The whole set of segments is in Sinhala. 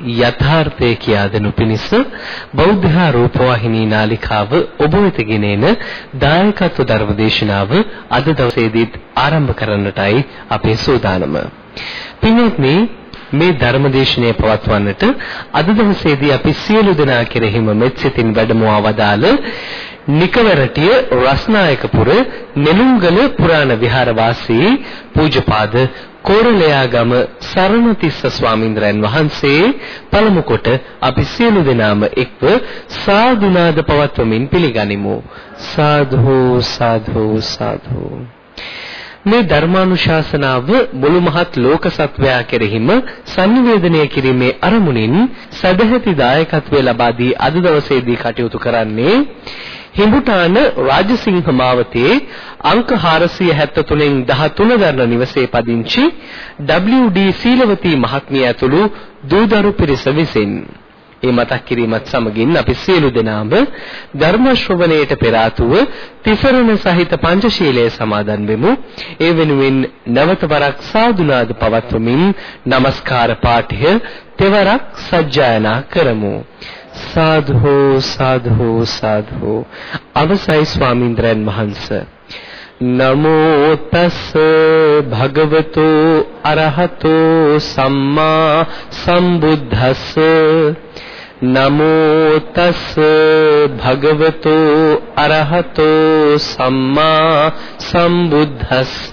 යථාර්ථය කියා දෙනු පිණිස බෞද්ධ රූපවාහිනී නාලිකාව ඔබ වෙත ගෙනෙන දායකත්ව ධර්මදේශනාව අද දවසේදීත් ආරම්භ කරන්නටයි අපේ සූදානම. පින්වත්නි මේ ධර්මදේශනය පවත්වන්නට අද දවසේදී අපි සියලු දෙනා කෙරෙහිම මෙත් සිතින් වැඩමවා වදාළ නිකවරටිය රස්නායකපුර නෙළුම්ගල පුරාණ විහාරවාසී පූජපාද කෝරළයාගම සරණතිස්ස ස්වාමින්ද්‍රයන් වහන්සේ පළමු කොට අපි සියලු දෙනාම එක්ව සාදුනාද පවත්වමින් පිළිගනිමු. සාධු සාධු සාධු. මේ ධර්මානුශාසනාව මුළු මහත් ලෝක සත්වයා කෙරෙහිම sannivedanaya කිරීමේ අරමුණින් සදැහැති දායකත්වය ලබා දී අද දවසේදී කටයුතු කරන්නේ හිඹුටාන රාජසිංහ මාවතේ අංක 473න් 13 දරන නිවසේ පදිංචි WD සීලවතී මහත්මිය ඇතුළු දූදරු පිරිස විසින් ඒ මතක් කිරීමත් සමගින් අපි සියලු දෙනාම ධර්ම ශ්‍රවණයට පෙර ආතුව තිසරණ සහිත පංචශීලයේ සමාදන් වෙමු. ඒ වෙනුවෙන් නැවත වරක් සාදුනාද පවත්වමින් নমස්කාර පාඨය තෙවරක් සජ්ජායනා කරමු. සාධු සාධු සාධු. අවසයි ස්වාමීන්ද්‍රයන් වහන්සේ. නමෝ තස් භගවතු අරහතෝ සම්මා සම්බුද්දස්ස. නමෝ තස් භගවතු අරහතෝ සම්මා සම්බුද්දස්ස.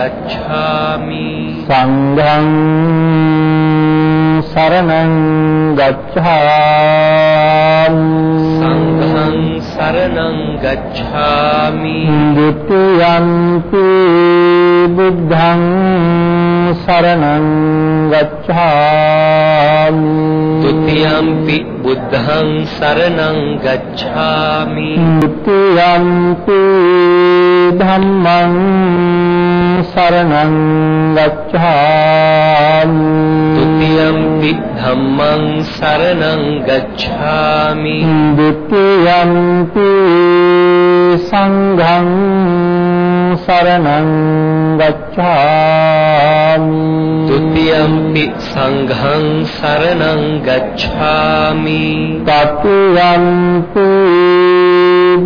गच्छामि सङ्घं शरणं गच्छामि सङ्घं शरणं गच्छामि द्वितीयन्ति बुद्धं शरणं गच्छामि द्वितीयम्पि බුද්ධං සරණං ගච්ඡාමි. මුත්‍යන්ති ධම්මං සරණං ගච්ඡාමි. තුතියම්පි ධම්මං සරණං ගච්ඡාමි. දුතියම්පි සංඝං සරණං ගච්ඡාමි. පුඤ්ඤම්පි සංඝං සරණං ගච්ඡාමි තත්ත්වම්පි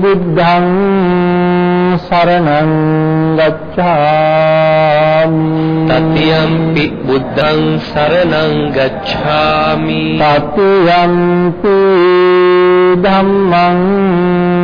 බුද්ධං සරණං ගච්ඡාමි තත්ත්වම්පි බුද්ධං සරණං ගච්ඡාමි තත්ත්වම්පි ධම්මං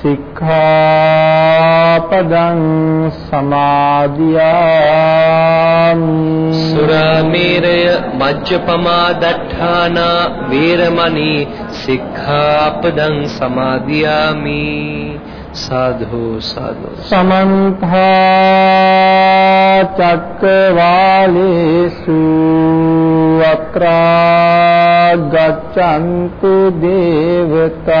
සික්ඛාපදං සමාදියාමි සුරාමේරය මජ්ජපමා දට්ඨානා වේරමණී සික්ඛාපදං සමාදියාමි සාධු සාධු සමන්ත චක්කවාලේසු අත්‍රා ගච්ඡන්තු දේවතා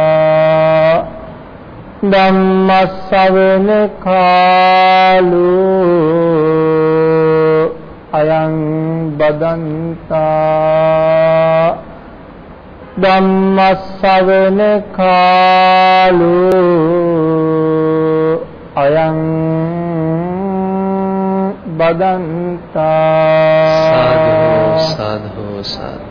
ධම්මස්සවෙන කාලෝ අයං බදන්තා ධම්මස්සවෙන කාලෝ අයං බදන්තා සාධු සාධු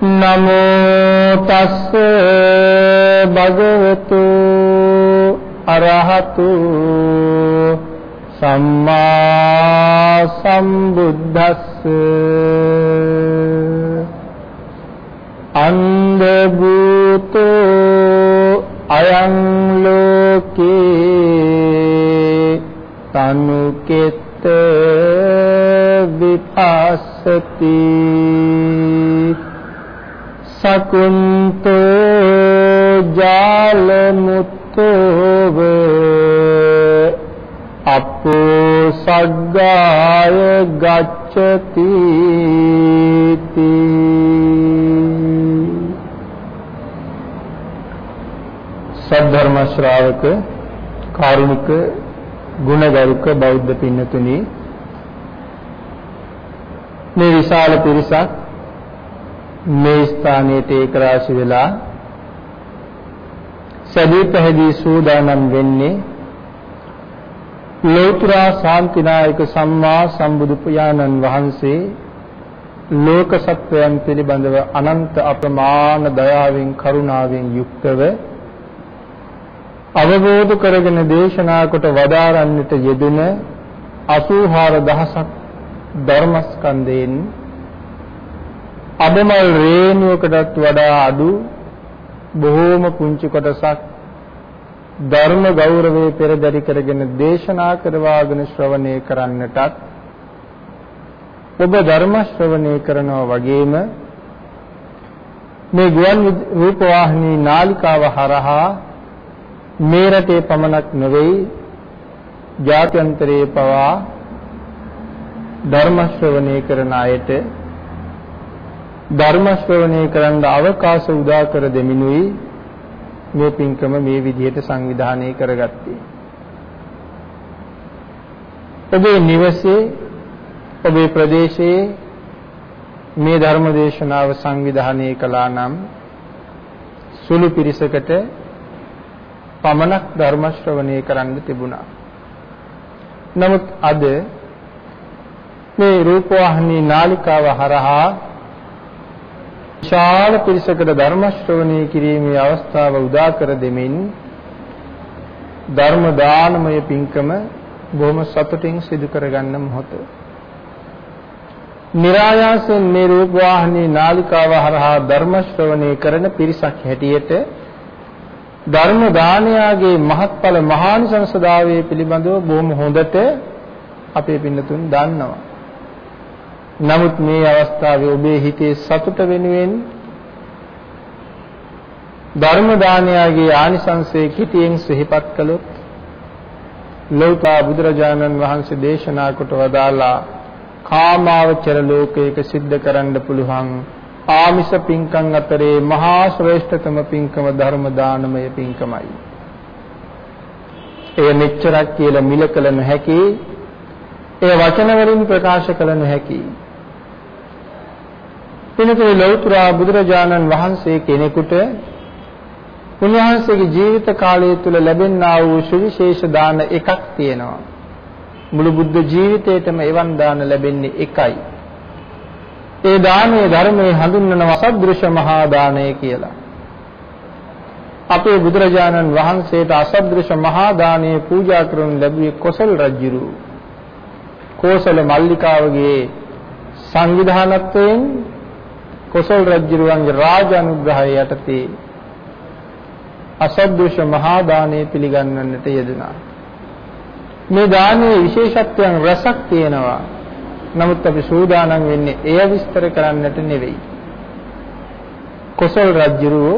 නමෝ තස්ස භගවතු අරහතු සම්මා සම්බුද්දස්ස අන්ධ භූතෝ අයං ලෝකේ තනුකෙත්ත විපස්සති සකුන්තෝ ජාලමුත්තෝව අපෝ සග්ගාය ගච්ඡති සද්ධර්ම ශ්‍රාවක කාරුණික ගුණගරුක බෞද්ධ පින්නතුනි මේ විශාල පිරිසක් මේ ස්ථානයේ ඒක රාශි වෙලා සදී පැහැදී සූදානම් වෙන්නේ ලෝතර ශාන්තිනායක සම්මා සම්බුදු පියාණන් වහන්සේ ලෝක සත්වයන් පිළිබඳව අනන්ත අප්‍රමාණ දයාවෙන් කරුණාවෙන් යුක්තව අවබෝධ කරගෙන දේශනා කොට වදාරන්නට යෙදෙන 84000ක් ධර්මස්කන්ධයෙන් අබමල් රේණුවකටත් වඩා අඩු බොහෝම පුංචි කොටසක් ධර්ම ගෞරවයේ පෙරදරි කරගෙන දේශනා කරවාගෙන ශ්‍රවණය කරන්නටත් ඔබ ධර්ම ශ්‍රවණය කරනවා වගේම මේ ගුවන් රූපවාහිනී නාලිකාව හරහා මේ රටේ පමණක් නෙවෙයි ජාත්‍යන්තරයේ පවා ධර්ම ශ්‍රවණය කරන අයට ධර්ම ශ්‍රවණය කරන්න අවකාශ උදා කර දෙමිනුයි මේ පින්කම මේ විදිහට සංවිධානය කරගත්තේ. ඔබේ නිවසේ ඔබේ ප්‍රදේශයේ මේ ධර්ම දේශනාව සංවිධානය කළා නම් සුළු පිරිසකට පමණක් ධර්ම ශ්‍රවණය කරන්න තිබුණා. නමුත් අද මේ රූපවාහිනී නාලිකාව හරහා විශාල පිරිසකට ධර්ම ශ්‍රවණය කිරීමේ අවස්ථාව උදා කර දෙමින් ධර්ම දානමය පින්කම බොහොම සතුටින් සිදු කරගන්න මොහොත. નિરાයාසයෙන් මේ රූප වාහිනී නාලිකාව හරහා ධර්ම ශ්‍රවණය කරන පිරිසක් හැටියට ධර්ම දානයාගේ මහත්ඵල මහානිසංසදාවේ පිළිබඳව බොහොම හොඳට අපේ පින්නතුන් දන්නවා. නමුත් මේ අවස්ථාවේ ඔබේ හිතේ සතුට වෙනුවෙන් ධර්ම දානයාගේ ආනිසංසයේ කිතියෙන් සිහිපත් කළොත් ලෞතා බුදුරජාණන් වහන්සේ දේශනා කොට වදාලා කාමාවචර ලෝකයක සිද්ධ කරන්න පුළුවන් ආමිෂ පින්කම් අතරේ මහා ශ්‍රේෂ්ඨතම පින්කම ධර්ම දානමය පින්කමයි. එය මෙච්චරක් කියලා මිල කළ නොහැකි. එය වචන වලින් ප්‍රකාශ කළ නොහැකි. පින්තුනේ ලෞතර බුදුරජාණන් වහන්සේ කෙනෙකුට උන්වහන්සේගේ ජීවිත කාලය තුල ලැබෙනා වූ සුවිශේෂ දාන එකක් තියෙනවා. මුළු බුද්ධ ජීවිතේටම එවන් දාන ලැබෙන්නේ එකයි. ඒ දානයේ ධර්මයේ හඳුන්වන අසදෘශ මහා දානය කියලා. අපේ බුදුරජාණන් වහන්සේට අසදෘශ මහා දානය පූජා කරනු ලැබුවේ කොසල් රජුරු. කෝසල මල්ලිකාවගේ සංවිධානත්වයෙන් කොසල් රජුරුවන්ගේ රාජ අනුග්‍රහය යටතේ අසද්දෘශ මහා දානය පිළිගන්වන්නට යෙදුනා. මේ දානයේ විශේෂත්වයන් රසක් තියෙනවා. නමුත් අපි සූදානම් වෙන්නේ එය විස්තර කරන්නට නෙවෙයි. කොසල් රජුරෝ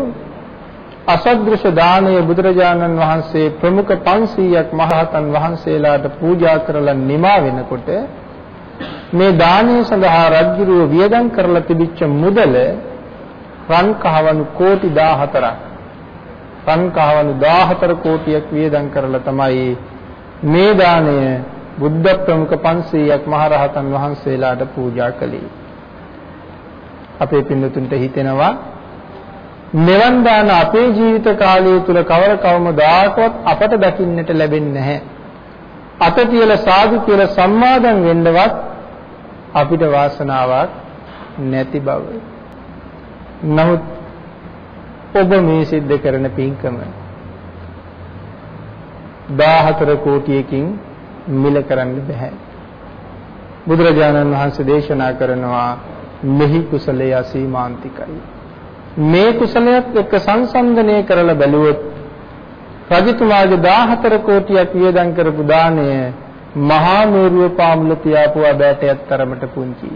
අසද්දෘශ දානය බුදුරජාණන් වහන්සේ ප්‍රමුඛ 500ක් මහරහතන් වහන්සේලාට පූජා කරලා නිමා වෙනකොට මේ දානය සඳහා රජුරෝ වියදම් කරලා තිබිච්ච මුදල රන් කහවණු කෝටි 14ක් රන් කහවණු 14 කෝටියක් වියදම් කරලා තමයි මේ දාණය බුද්ධ ප්‍රමුඛ 500ක් මහරහතන් වහන්සේලාට පූජා කළේ. අපේ පින්නතුන්ට හිතෙනවා මෙවන් දාන අපේ ජීවිත කාලය තුල කවර කවමදාකවත් අපට දකින්නට ලැබෙන්නේ නැහැ. අත තියලා සාදු කියලා සම්මාදම් වෙන්නවත් අපිට වාසනාවක් නැති බව. නමුත් ඔබ මේ සිද්ධ කරන පින්කම 14 කෝටියකින් මිල කරන්න බෑ. බුදුරජාණන් වහන්සේ දේශනා කරනවා මෙහි කුසලය අසීමාන්තිකයි. මේ කුසලයක් එක්ක සංසන්දනය කරලා බැලුවොත් රජතුමාගේ 14 කෝටියක් වියදම් කරපු දාණය මහා මේරුව පාමුල තියාපු අබෑටයක් තරමට පුංචි.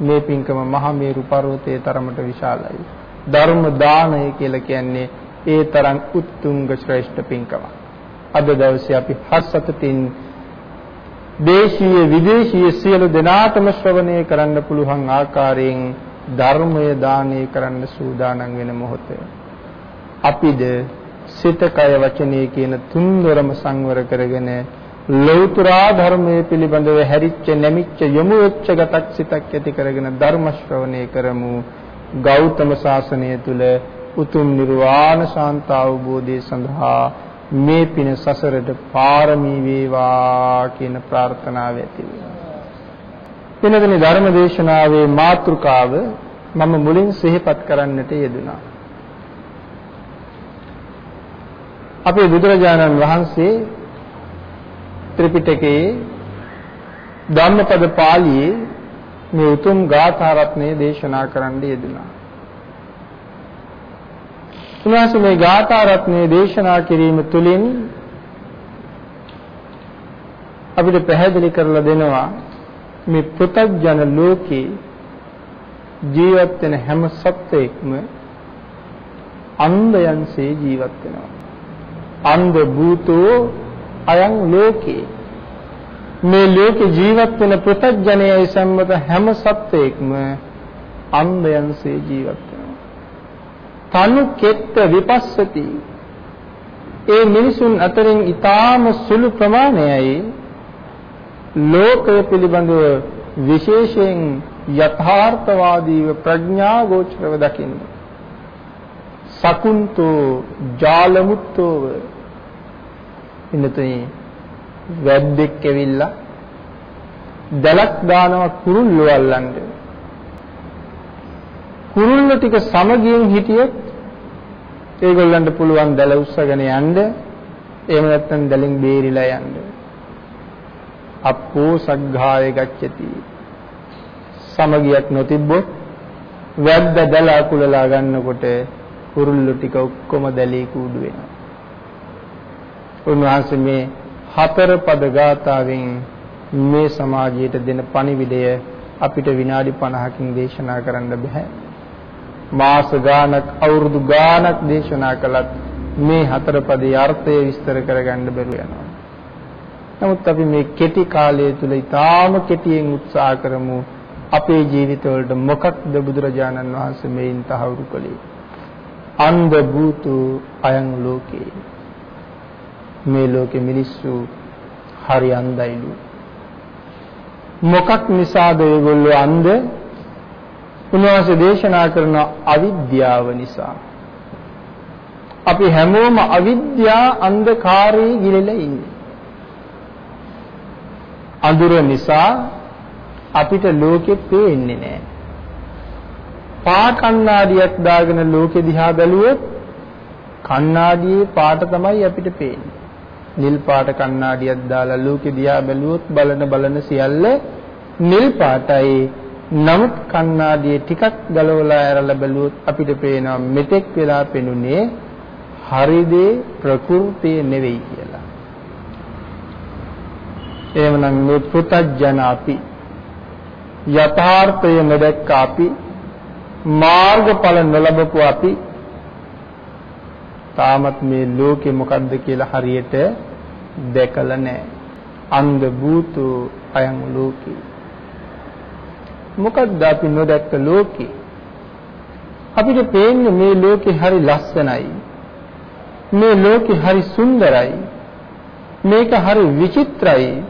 මේ පින්කම මහා මේරු පර්වතයේ තරමට විශාලයි. ධර්ම දානය කියලා කියන්නේ ඒ තරම් උත්තුංග ශ්‍රේෂ්ඨ පින්කමක්. අද දවසේ අපි හස්සතටින් දේශීය විදේශීය සියලු දෙනාටම ශ්‍රවණය කරන්න පුළුවන් ආකාරයෙන් ධර්මය දානය කරන්න සූදානම් වෙන මොහොත අපිද සිත කය වචනය කියන තුන්දොරම සංවර කරගෙන ලෞතර ධර්මයේ පිළිබඳව හැරිච්ච නැමිච්ච යොමු වෙච්ච ගතක් සිතක් ඇති කරගෙන ධර්ම ශ්‍රවණය කරමු ගෞතම සාසනය තුල උතුම් නිර්වාණ ශාන්ත අවබෝධය සඳහා මේ පින සසරට පාරමී වේවා කියන ප්‍රාර්ථනාව ඇති වෙනවා. වෙනදෙනි ධර්ම දේශනාවේ මාතෘකාව මම මුලින් සිහිපත් කරන්නට යෙදුනා. අපේ බුදුරජාණන් වහන්සේ ත්‍රිපිටකයේ ධම්මපද පාළියේ මේ උතුම් ගාථා රත්නය දේශනා කරන්න යෙදුනා. උන්වහන්සේ මේ ගාථා රත්නයේ දේශනා කිරීම තුළින් අපිට පැහැදිලි කරලා දෙනවා මේ පෘථග්ජන ලෝකේ ජීවත් වෙන හැම සත්වයක්ම අන්ධයන්සේ ජීවත් වෙනවා. අන්ධ භූතෝ අයං ලෝකේ. මේ ලෝකේ ජීවත් වෙන පෘථග්ජනයයි සම්මත හැම සත්වයක්ම අන්ධයන්සේ ජීවත් තනු කෙත්ත විපස්සති. ඒ මිනිසුන් අතරින් ඊටාම සුළු ප්‍රමාණයයි ලෝකය පිළිබඳව විශේෂයෙන් යථාර්ථවාදීව ප්‍රඥා ගෝචරව දකින්න. සකුන්තෝ ජාලමුත්තෝව ඉන්නතුනි. වැද්දෙක් ඇවිල්ලා දලක් දානවා කුරුල්ලෝ අල්ලන්නේ කුරුල්ල ටික සමගියෙන් හිටියොත් ඒගොල්ලන්ට පුළුවන් දැල උස්සගෙන යන්න එහෙම නැත්නම් දැලින් බේරිලා යන්න අප්පෝ සග්ඝාය ගච්ඡති. සමගියක් නොතිබ්බොත් වැද්ද දැල අකුලලා ගන්නකොට කුරුල්ලෝ ටික ඔක්කොම දැලී කූඩු වෙනවා. උන්වහන්සේ මේ හතර පද ගාථාවෙන් මේ සමාජයට දෙන පණිවිඩය අපිට විනාඩි 50කින් දේශනා කරන්න බෑ. මාස ගාණක් අවුරුදු ගාණක් දේශනා කළත් මේ හතර පදේ අර්ථය විස්තර කරගන්න බැරුව යනවා. නමුත් අපි මේ කෙටි කාලය තුල ඊටාම කෙටියෙන් උත්සාහ කරමු අපේ ජීවිතවලට මොකක්ද බුදුරජාණන් වහන්සේ මේන් තහවුරු කළේ? අන්ධ භූතු අයං ලෝකේ. මේ ලෝකේ මිනිස්සු හරි අන්ධයිලු. මොකක් නිසාද ඒගොල්ලෝ අන්ධ? උන්වහන්සේ දේශනා කරන අවිද්‍යාව නිසා. අපි හැමෝම අවිද්‍යා අන්ධකාරයේ ගිලලා ඉන්නේ. අඳුර නිසා අපිට ලෝකෙ පේන්නේ නැහැ. පා කණ්ණාඩියක් දාගෙන ලෝකෙ දිහා බැලුවොත් කණ්ණාඩියේ පාට තමයි අපිට පේන්නේ. නිල් පාට කණ්ණාඩියක් දාලා ලෝකෙ දිහා බැලුවොත් බලන බලන සියල්ල නිල් පාටයි. නමුත් කණ්ණාඩියේ ටිකක් ගලවලා ඇරලා බැලුවොත් අපිට පේනවා මෙතෙක් වෙලා පෙනුනේ හරිදේ ප්‍රകൃතිය නෙවෙයි කියලා. එහෙමනම් මේ පුතඥ අපි යථාර්ථය නොදැක්ක අපි මාර්ගඵල නොලබපු අපි තාමත් මේ ලෝකෙ මොකද්ද කියලා හරියට දැකලා නැහැ. අන්ධ භූතු අයං ලෝකේ. මොකද්ද අපි නොදැක්ක ලෝකේ? අපිට පේන්නේ මේ ලෝකේ හරි ලස්සනයි. මේ ලෝකේ හරි සුන්දරයි. මේක හරි විචිත්‍රයි.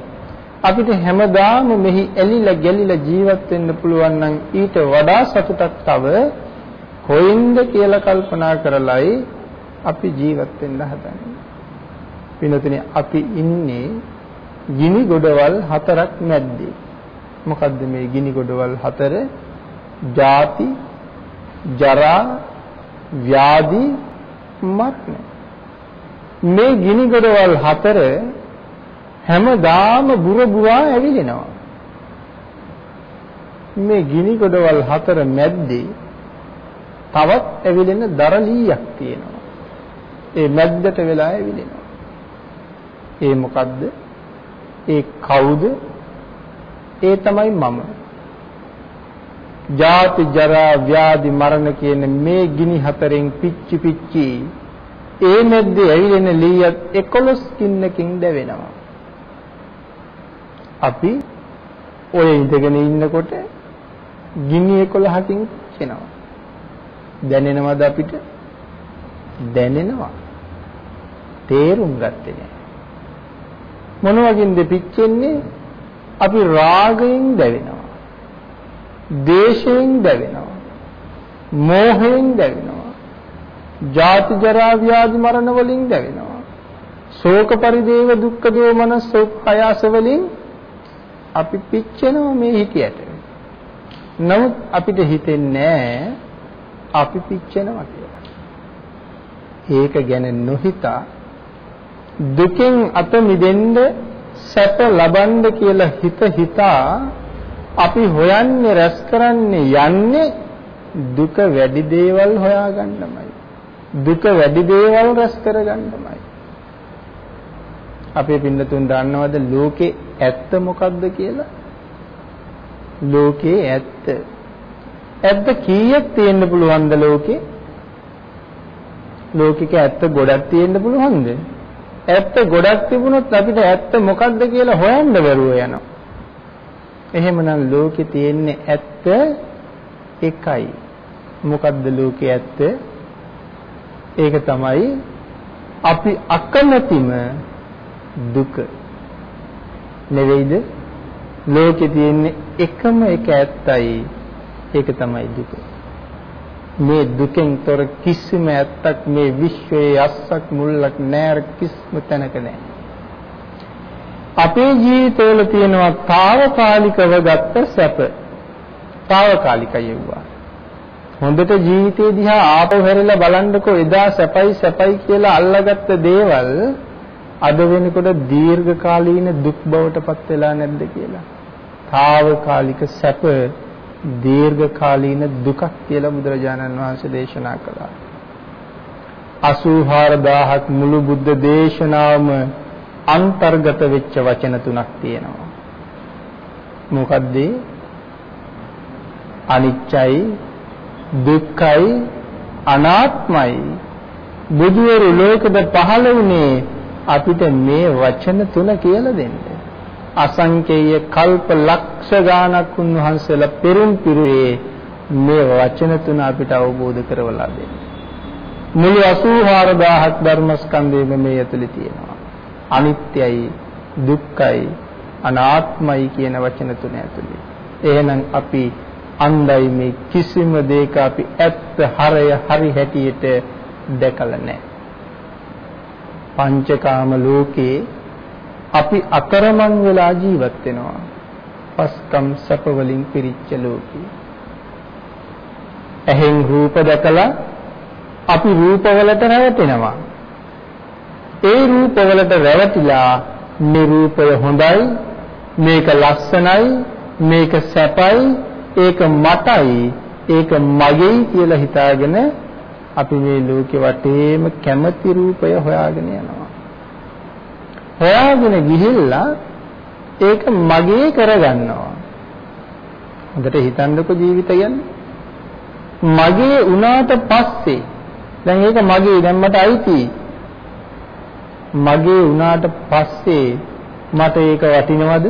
අපිට හැමදාම මෙහි ඇලිලා ගැලිලා ජීවත් වෙන්න පුළුවන් නම් ඊට වඩා සතුටක් තව කොයින්ද කියලා කල්පනා කරලයි අපි ජීවත් වෙන්න හදන්නේ. පිනතුනේ අපි ඉන්නේ ගිනි ගොඩවල් හතරක් මැද්දේ. මොකද්ද මේ ගිනි ගොඩවල් හතර? ජාති, ජරා, ව්‍යාධි, මරණ. මේ ගිනි ගොඩවල් හතර හැමදාම බුර බුවා ඇවිලෙනවා. මේ ගිනි ගොඩවල් හතර මැද්දේ තවත් ඇවිලෙන දරලීයක් තියෙනවා. ඒ මැද්දට වෙලා ඇවිලෙනවා. ඒ මොකද්ද? ඒ කවුද? ඒ තමයි මම. ජාති ජරා ව්‍යාධි මරණ කියන මේ ගිනි හතරෙන් පිච්චි පිච්චි ඒ මැද්දේ ඇවිලෙන ලීයත් 11 කින්නකින් දැවෙනවා. අපි ඔය ඉඳගෙන ඉන්නකොට ගිනි 11කින් පිච්චෙනවා. දැනෙනවද අපිට? දැනෙනවා. තේරුම් ගත්තේ නෑ. මොන වගේද පිච්චෙන්නේ? අපි රාගයෙන් දැවෙනවා. දේශයෙන් දැවෙනවා. මෝහයෙන් දැවෙනවා. ජාති ජරා ව්‍යාධි මරණ වලින් දැවෙනවා. ශෝක පරිදේව දුක්ඛ දෝමනස් උපයාස වලින් අපි පිච්චෙනවා මේ හිතියට. නමුත් අපිට හිතෙන්නේ අපි පිච්චෙනවා කියලා. ඒක ගැන නොහිතා දුකෙන් අත මිදෙන්න සැප ලබන්න කියලා හිත හිතා අපි හොයන්නේ රැස් කරන්නේ යන්නේ දුක වැඩි දේවල් හොයාගන්නමයි. දුක වැඩි දේවල් රැස් කරගන්නමයි. අපේ පින්නතුන් දන්නවද ලෝකේ ඇත්ත මොකද්ද කියලා? ලෝකේ ඇත්ත. ඇත්ත කීයක් තියෙන්න පුළුවන්ද ලෝකේ? ලෝකික ඇත්ත ගොඩක් තියෙන්න පුළුවන්ද? ඇත්ත ගොඩක් තිබුණොත් අපිට ඇත්ත මොකද්ද කියලා හොයන්න බැරුව යනවා. එහෙමනම් ලෝකේ තියෙන්නේ ඇත්ත එකයි. මොකද්ද ලෝකේ ඇත්ත? ඒක තමයි අපි අකමැතිම දුක නෙවෙයිද ලෝකේ තියෙන්නේ එකම එක ඇත්තයි ඒක තමයි දුක මේ දුකෙන් තොර කිසිම ඇත්තක් මේ විශ්වයේ අස්සක් මුල්ලක් නෑර කිසිම තැනක නෑ. අපේ ජීවිතවල තියෙනවා తాවකාලිකව ගත්ත සැප. తాවකාලිකයි වුණා. හොඳට ජීවිතේ දිහා ආපහු හැරිලා බලන්නකෝ එදා සැපයි සැපයි කියලා අල්ලාගත්ත දේවල් අද වෙනකොට දීර්ඝකාලීන දුක් බවට පත් වෙලා නැද්ද කියලා. తాවකාලික සැප දීර්ඝ කාලීන දුකක් කියලා බුදුරජාණන් වහන්සේ දේශනා කළා. 84000ක් මුළු බුද්ධ දේශනාවම අන්තර්ගත වෙච්ච වචන තුනක් තියෙනවා. මොකද්ද? අනිච්චයි, දුක්ඛයි, අනාත්මයි. බුදුවරු ලෝකෙද පහළ වුණේ අපිට මේ වචන තුන කියලා දෙන්න. අසංකේය කල්ප ලක්ෂ ගාණක් උන්වහන්සේලා පෙරම් පිරුවේ මේ වචන තුන අපිට අවබෝධ කරවලා දෙන්න. මුළු 84000ක් ධර්මස්කන්ධයම මේ ඇතුලේ තියෙනවා. අනිත්‍යයි, දුක්ඛයි, අනාත්මයි කියන වචන තුන ඇතුලේ. එහෙනම් අපි අන්දයි මේ කිසිම දෙයක අපි ඇත්ත හරය හරි හැටියට දැකලා නැහැ. පංචකාම ලෝකේ අපි අතරමං වෙලා ජීවත් වෙනවා. පස්කම් සැප වලින් පිරිච්ච ලෝකේ. ඇහෙන් රූප දැකලා අපි රූපවලට රැවටෙනවා. ඒ රූපවලට රැවටිලා මේ රූපය හොඳයි, මේක ලස්සනයි, මේක සැපයි, ඒක මටයි, ඒක මගේයි කියලා හිතාගෙන අපි මේ ලෝකේ වටේම කැමති රූපය හොයාගෙන යනවා. හොයාගෙන ගිහිල්ලා ඒක මගේ කරගන්නවා. හොඳට හිතන්නකො ජීවිතය කියන්නේ. මගේ උනාට පස්සේ දැන් ඒක මගේ දැන් මට අයිති. මගේ උනාට පස්සේ මට ඒක වටිනවද?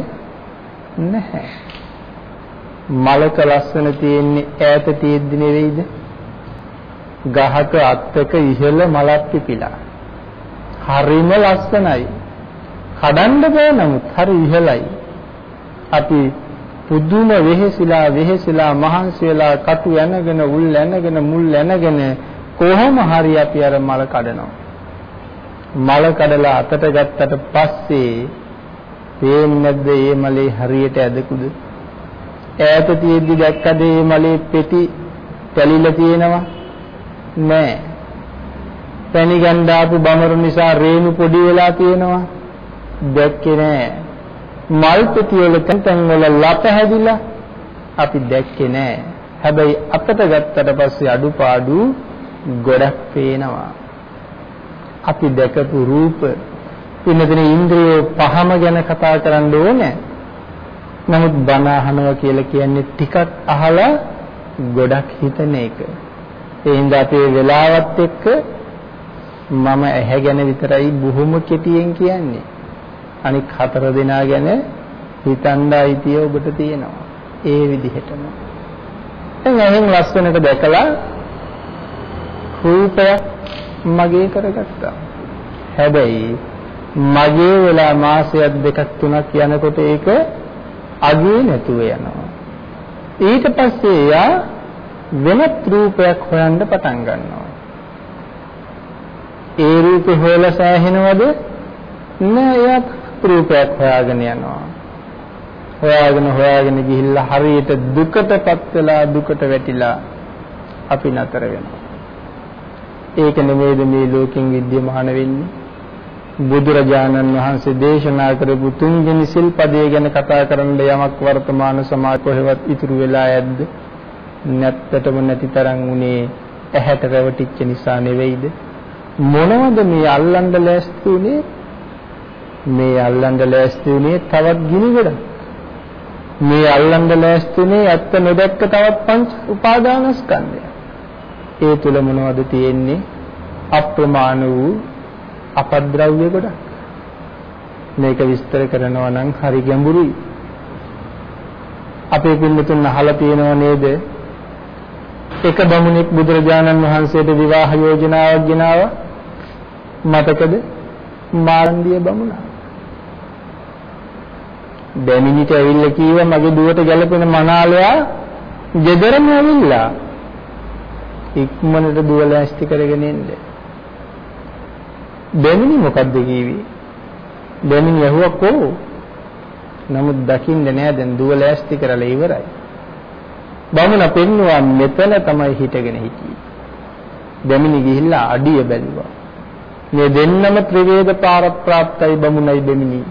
නැහැ. මලක ලස්සන තියෙන්නේ ඈත තියෙද්දි නෙවෙයිද? ගහක අත්තක ඉහළ මලක් පිපිලා. හරිම ලස්සනයි. කඩන්න බෑ නමුත් හරි ඉහළයි. අපි පුදුම වෙහෙසිලා වෙහෙසිලා මහන්සි වෙලා කටු යනගෙන උල් යනගෙන මුල් යනගෙන කොහොම හරි අපි අර මල කඩනවා. මල කඩලා අතට ගත්තට පස්සේ පේන්නේ නැද්ද මේ මලේ හරියට ඇදකුද? ඈත තියෙද්දි දැක්කද මේ මලේ පෙති පැලිලා තියෙනවා? නෑ. පැණි ගන්දාපු බමරු නිසා රේණු පොඩි වෙලා තියෙනවා? දැක්කේ නෑ. මල් පෙති වල තැන් තැන් වල ලප හැදිලා අපි දැක්කේ නෑ. හැබැයි අතට ගත්තට පස්සේ අඩුපාඩු ගොඩක් පේනවා. අපි දැකපු රූප පින්නදින ඉන්ද්‍රියෝ පහම ගැන කතා කරන්න ඕනේ. නමුත් බණ අහනවා කියලා කියන්නේ ටිකක් අහලා ගොඩක් හිතන එක. ඒ හින්දා අපේ වෙලාවත් එක්ක මම ඇහැ ගැන විතරයි බොහොම කෙටියෙන් කියන්නේ. අනික හතර දෙනා ගැන හිතන්න අයිතිය ඔබට තියෙනවා. ඒ විදිහටම. දැන් එහෙන් ලස්සනට දැකලා රූපයක් මගේ කරගත්තා. හැබැයි මගේ වෙලා මාසයක් දෙකක් තුනක් යනකොට ඒක අගේ නැතුව යනවා. ඊට පස්සේ එයා වෙනත් රූපයක් හොයන්න පටන් ගන්නවා. ඒ රූපේ හොයලා සෑහෙනවද? නෑ එයා රූපයක් හොයාගෙන යනවා. හොයාගෙන හොයාගෙන ගිහිල්ලා හරියට දුකටපත් වෙලා දුකට වැටිලා අපි නතර වෙනවා. ඒක නෙමෙයිද මේ ලෝකෙන් විද්‍යමාන වෙන්නේ? බුදුරජාණන් වහන්සේ දේශනා කරපු තුන්වෙනි සිල්පදයේ ගැන කතා කරන්න යමක් වර්තමාන සමාජ කොහෙවත් ඉතුරු වෙලා ඇද්ද? නැත්තටම නැති තරම් උනේ ඇහැට රැවටිච්ච නිසා නෙවෙයිද? මොනවද මේ අල්ලන්න ලෑස්ති උනේ? මේ අල්ලන්න ලෑස්ති උනේ තවත් ගිනි ගොඩක්. මේ අල්ලන්න ලෑස්ති උනේ ඇත්ත නොදැක්ක තවත් පංච උපාදානස්කන්ධය. ඒ තුල මොනවද තියෙන්නේ? අප්‍රමාණ වූ අපද්‍රව්‍ය ගොඩක්. මේක විස්තර කරනවා නම් හරි ගැඹුරුයි. අපේ පින්නතුන් අහලා තියෙනව නේද? එක බමුණෙක් බුදුරජාණන් වහන්සේට විවාහ යෝජනාවක් ගෙනාවා. මතකද? මාන්දිය බමුණා. බැමිණිට ඇවිල්ලා කීවා මගේ දුවට ගැලපෙන මනාලයා ගෙදරම ඇවිල්ලා ඉක්මනට දුව ලෑස්ති කරගෙන එන්න. බැමිණි මොකද්ද කීවේ? බැමිණි ඇහුවා කොහොම? නමුත් දකින්න නෑ දැන් දුව ලෑස්ති කරලා ඉවරයි. බමුණ පෙන්නවා මෙතන තමයි හිටගෙන හිටියේ. බැමිණි ගිහිල්ලා අඩිය බැලුවා. මේ දෙන්නම ත්‍රිවේද පාරප්‍රාප්තයි බමුණයි බැමිණි.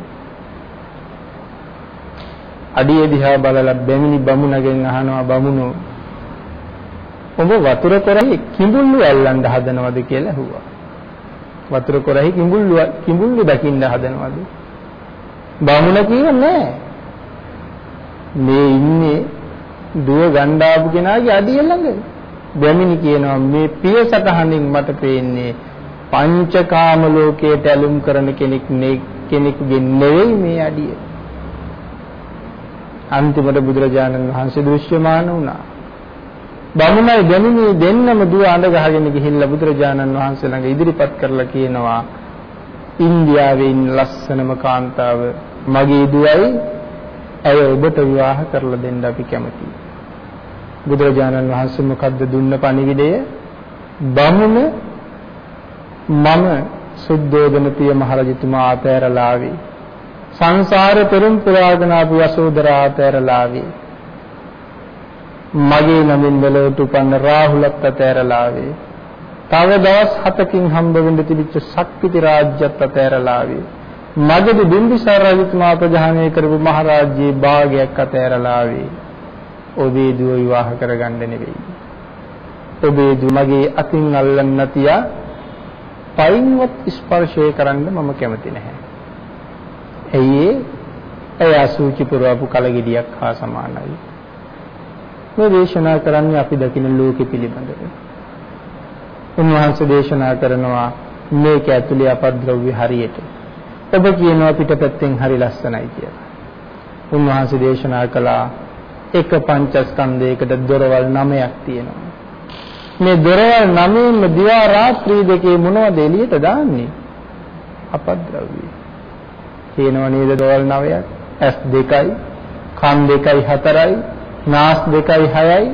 අඩිය දිහා බලලා බැමිණි බමුණගෙන් අහනවා බමුණෝ ඔබ වතුර කරේ කිඹුල්ලු ඇල්ලන්න හදනවද කියලා ඇහුවා. වතුර කොරහි කිඹුල්ලු කිඹුල්ලු දකින්න හදනවද? බමුණ කියන්නේ මේ ඉන්නේ දුව ගණ්ඩාපු කෙනාගේ අඩිය ළඟ. බැමිණි කියනවා මේ පිය සතහනින් මට පේන්නේ පංචකාම ලෝකයට ඇලුම් කරන කෙනෙක් කෙනෙකුගේ නෙවෙයි මේ අඩිය. අන්තිමට බුදුරජාණන් වහන්සේ දෘශ්‍යමාන වුණා. බමුණයි බැමිණි දෙන්නම දුව අඬ ගහගෙන ගිහිල්ලා බුදුරජාණන් වහන්සේ ළඟ ඉදිරිපත් කරලා කියනවා ඉන්දියාවේ ඉන්න ලස්සනම කාන්තාව මගේ දුවයි ඇය ඔබට විවාහ කරලා දෙන්න අපි කැමතියි. බුදුරජාණන් වහන්සේ මොකද්ද දුන්න පණිවිඩය? බමුණ මම සුද්ධෝදන පිය මහරජතුමා ආතෑරලා ආවේ. සංසාර පෙරම් පුරාගෙන ආපු යසෝදරා ආතෑරලා ආවේ. මගේ නමින් වලට උපන්න රාහුලත් අතෑරලා ආවේ. තව දවස් 7කින් හම්බ වෙන්න තිබිච්ච ශක්තිති රාජ්‍යත් අතෑරලා ආවේ. මගදී බිම්බිසාර රජතුමා ප්‍රජානය කරපු මහරජ්‍යයේ භාගයක් අතෑරලා ආවේ. ඔබේ දුව විවාහ කරගන්න නෙවෙයි. ඔබේ දුව මගේ අතින් අල්ලන්න තියා පයින්වත් ස්පර්ශය කරන්න මම කැමති නැහැ. ඇයි ඒ අසුචි පුරවපු කලගෙඩියක් හා සමානයි. මේ දේශනා කරන්නේ අපි දකින ලෝකෙ පිළිබඳව. උන්වහන්සේ දේශනා කරනවා මේක ඇතුලේ අපද්‍රව්‍ය හරියට. ඔබ කියනවා පිටපැත්තෙන් හරි ලස්සනයි කියලා. උන්වහන්සේ දේශනා කළා එක පංචස්කන්ධයකට දොරවල් 9ක් තියෙනවා. මේ දොරවල් 9න්ම දිවා රාත්‍රී දෙකේ මොනවද එළියට දාන්නේ? අපද්‍රව්‍ය. කියනව නේද දොරවල් 9ක්? ඇස් දෙකයි, කන් දෙකයි හතරයි, නාස් දෙකයි හයයි,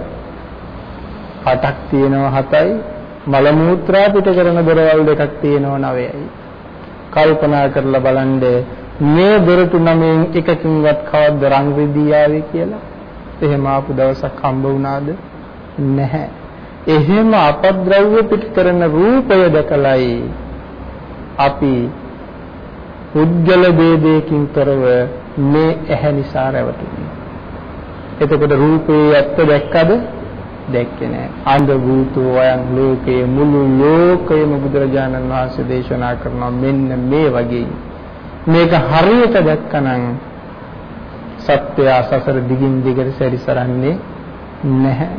කටක් තියෙනවා හතයි, මල මූත්‍රා පිට කරන දොරවල් දෙකක් තියෙනවා නවයයි. කල්පනා කරලා බලන්න මේ දොරටු නමෙන් එකකින්වත් කවද්ද රං රිදී ආවේ කියලා? එහෙම ආපු දවසක් හම්බ වුණාද? නැහැ. එහෙම අපද්‍රව්‍ය පිට කරන රූපය දැකලයි අපි උද්ගල ભેදයකින් තොරව මේ ඇහැ නිසා රැවටුනේ. එතකොට රූපේ ඇත්ත දැක්කද? දැක්කේ නෑ. අන්ධ භූතෝ අයං ලෝකේ මුළු ලෝකයම බුදුරජාණන් වහන්සේ දේශනා කරනවා මෙන්න මේ වගේ. මේක හරියට දැක්කනම් සත්‍ය සසර දිගින් දිගට සැරිසරන්නේ නැහැ.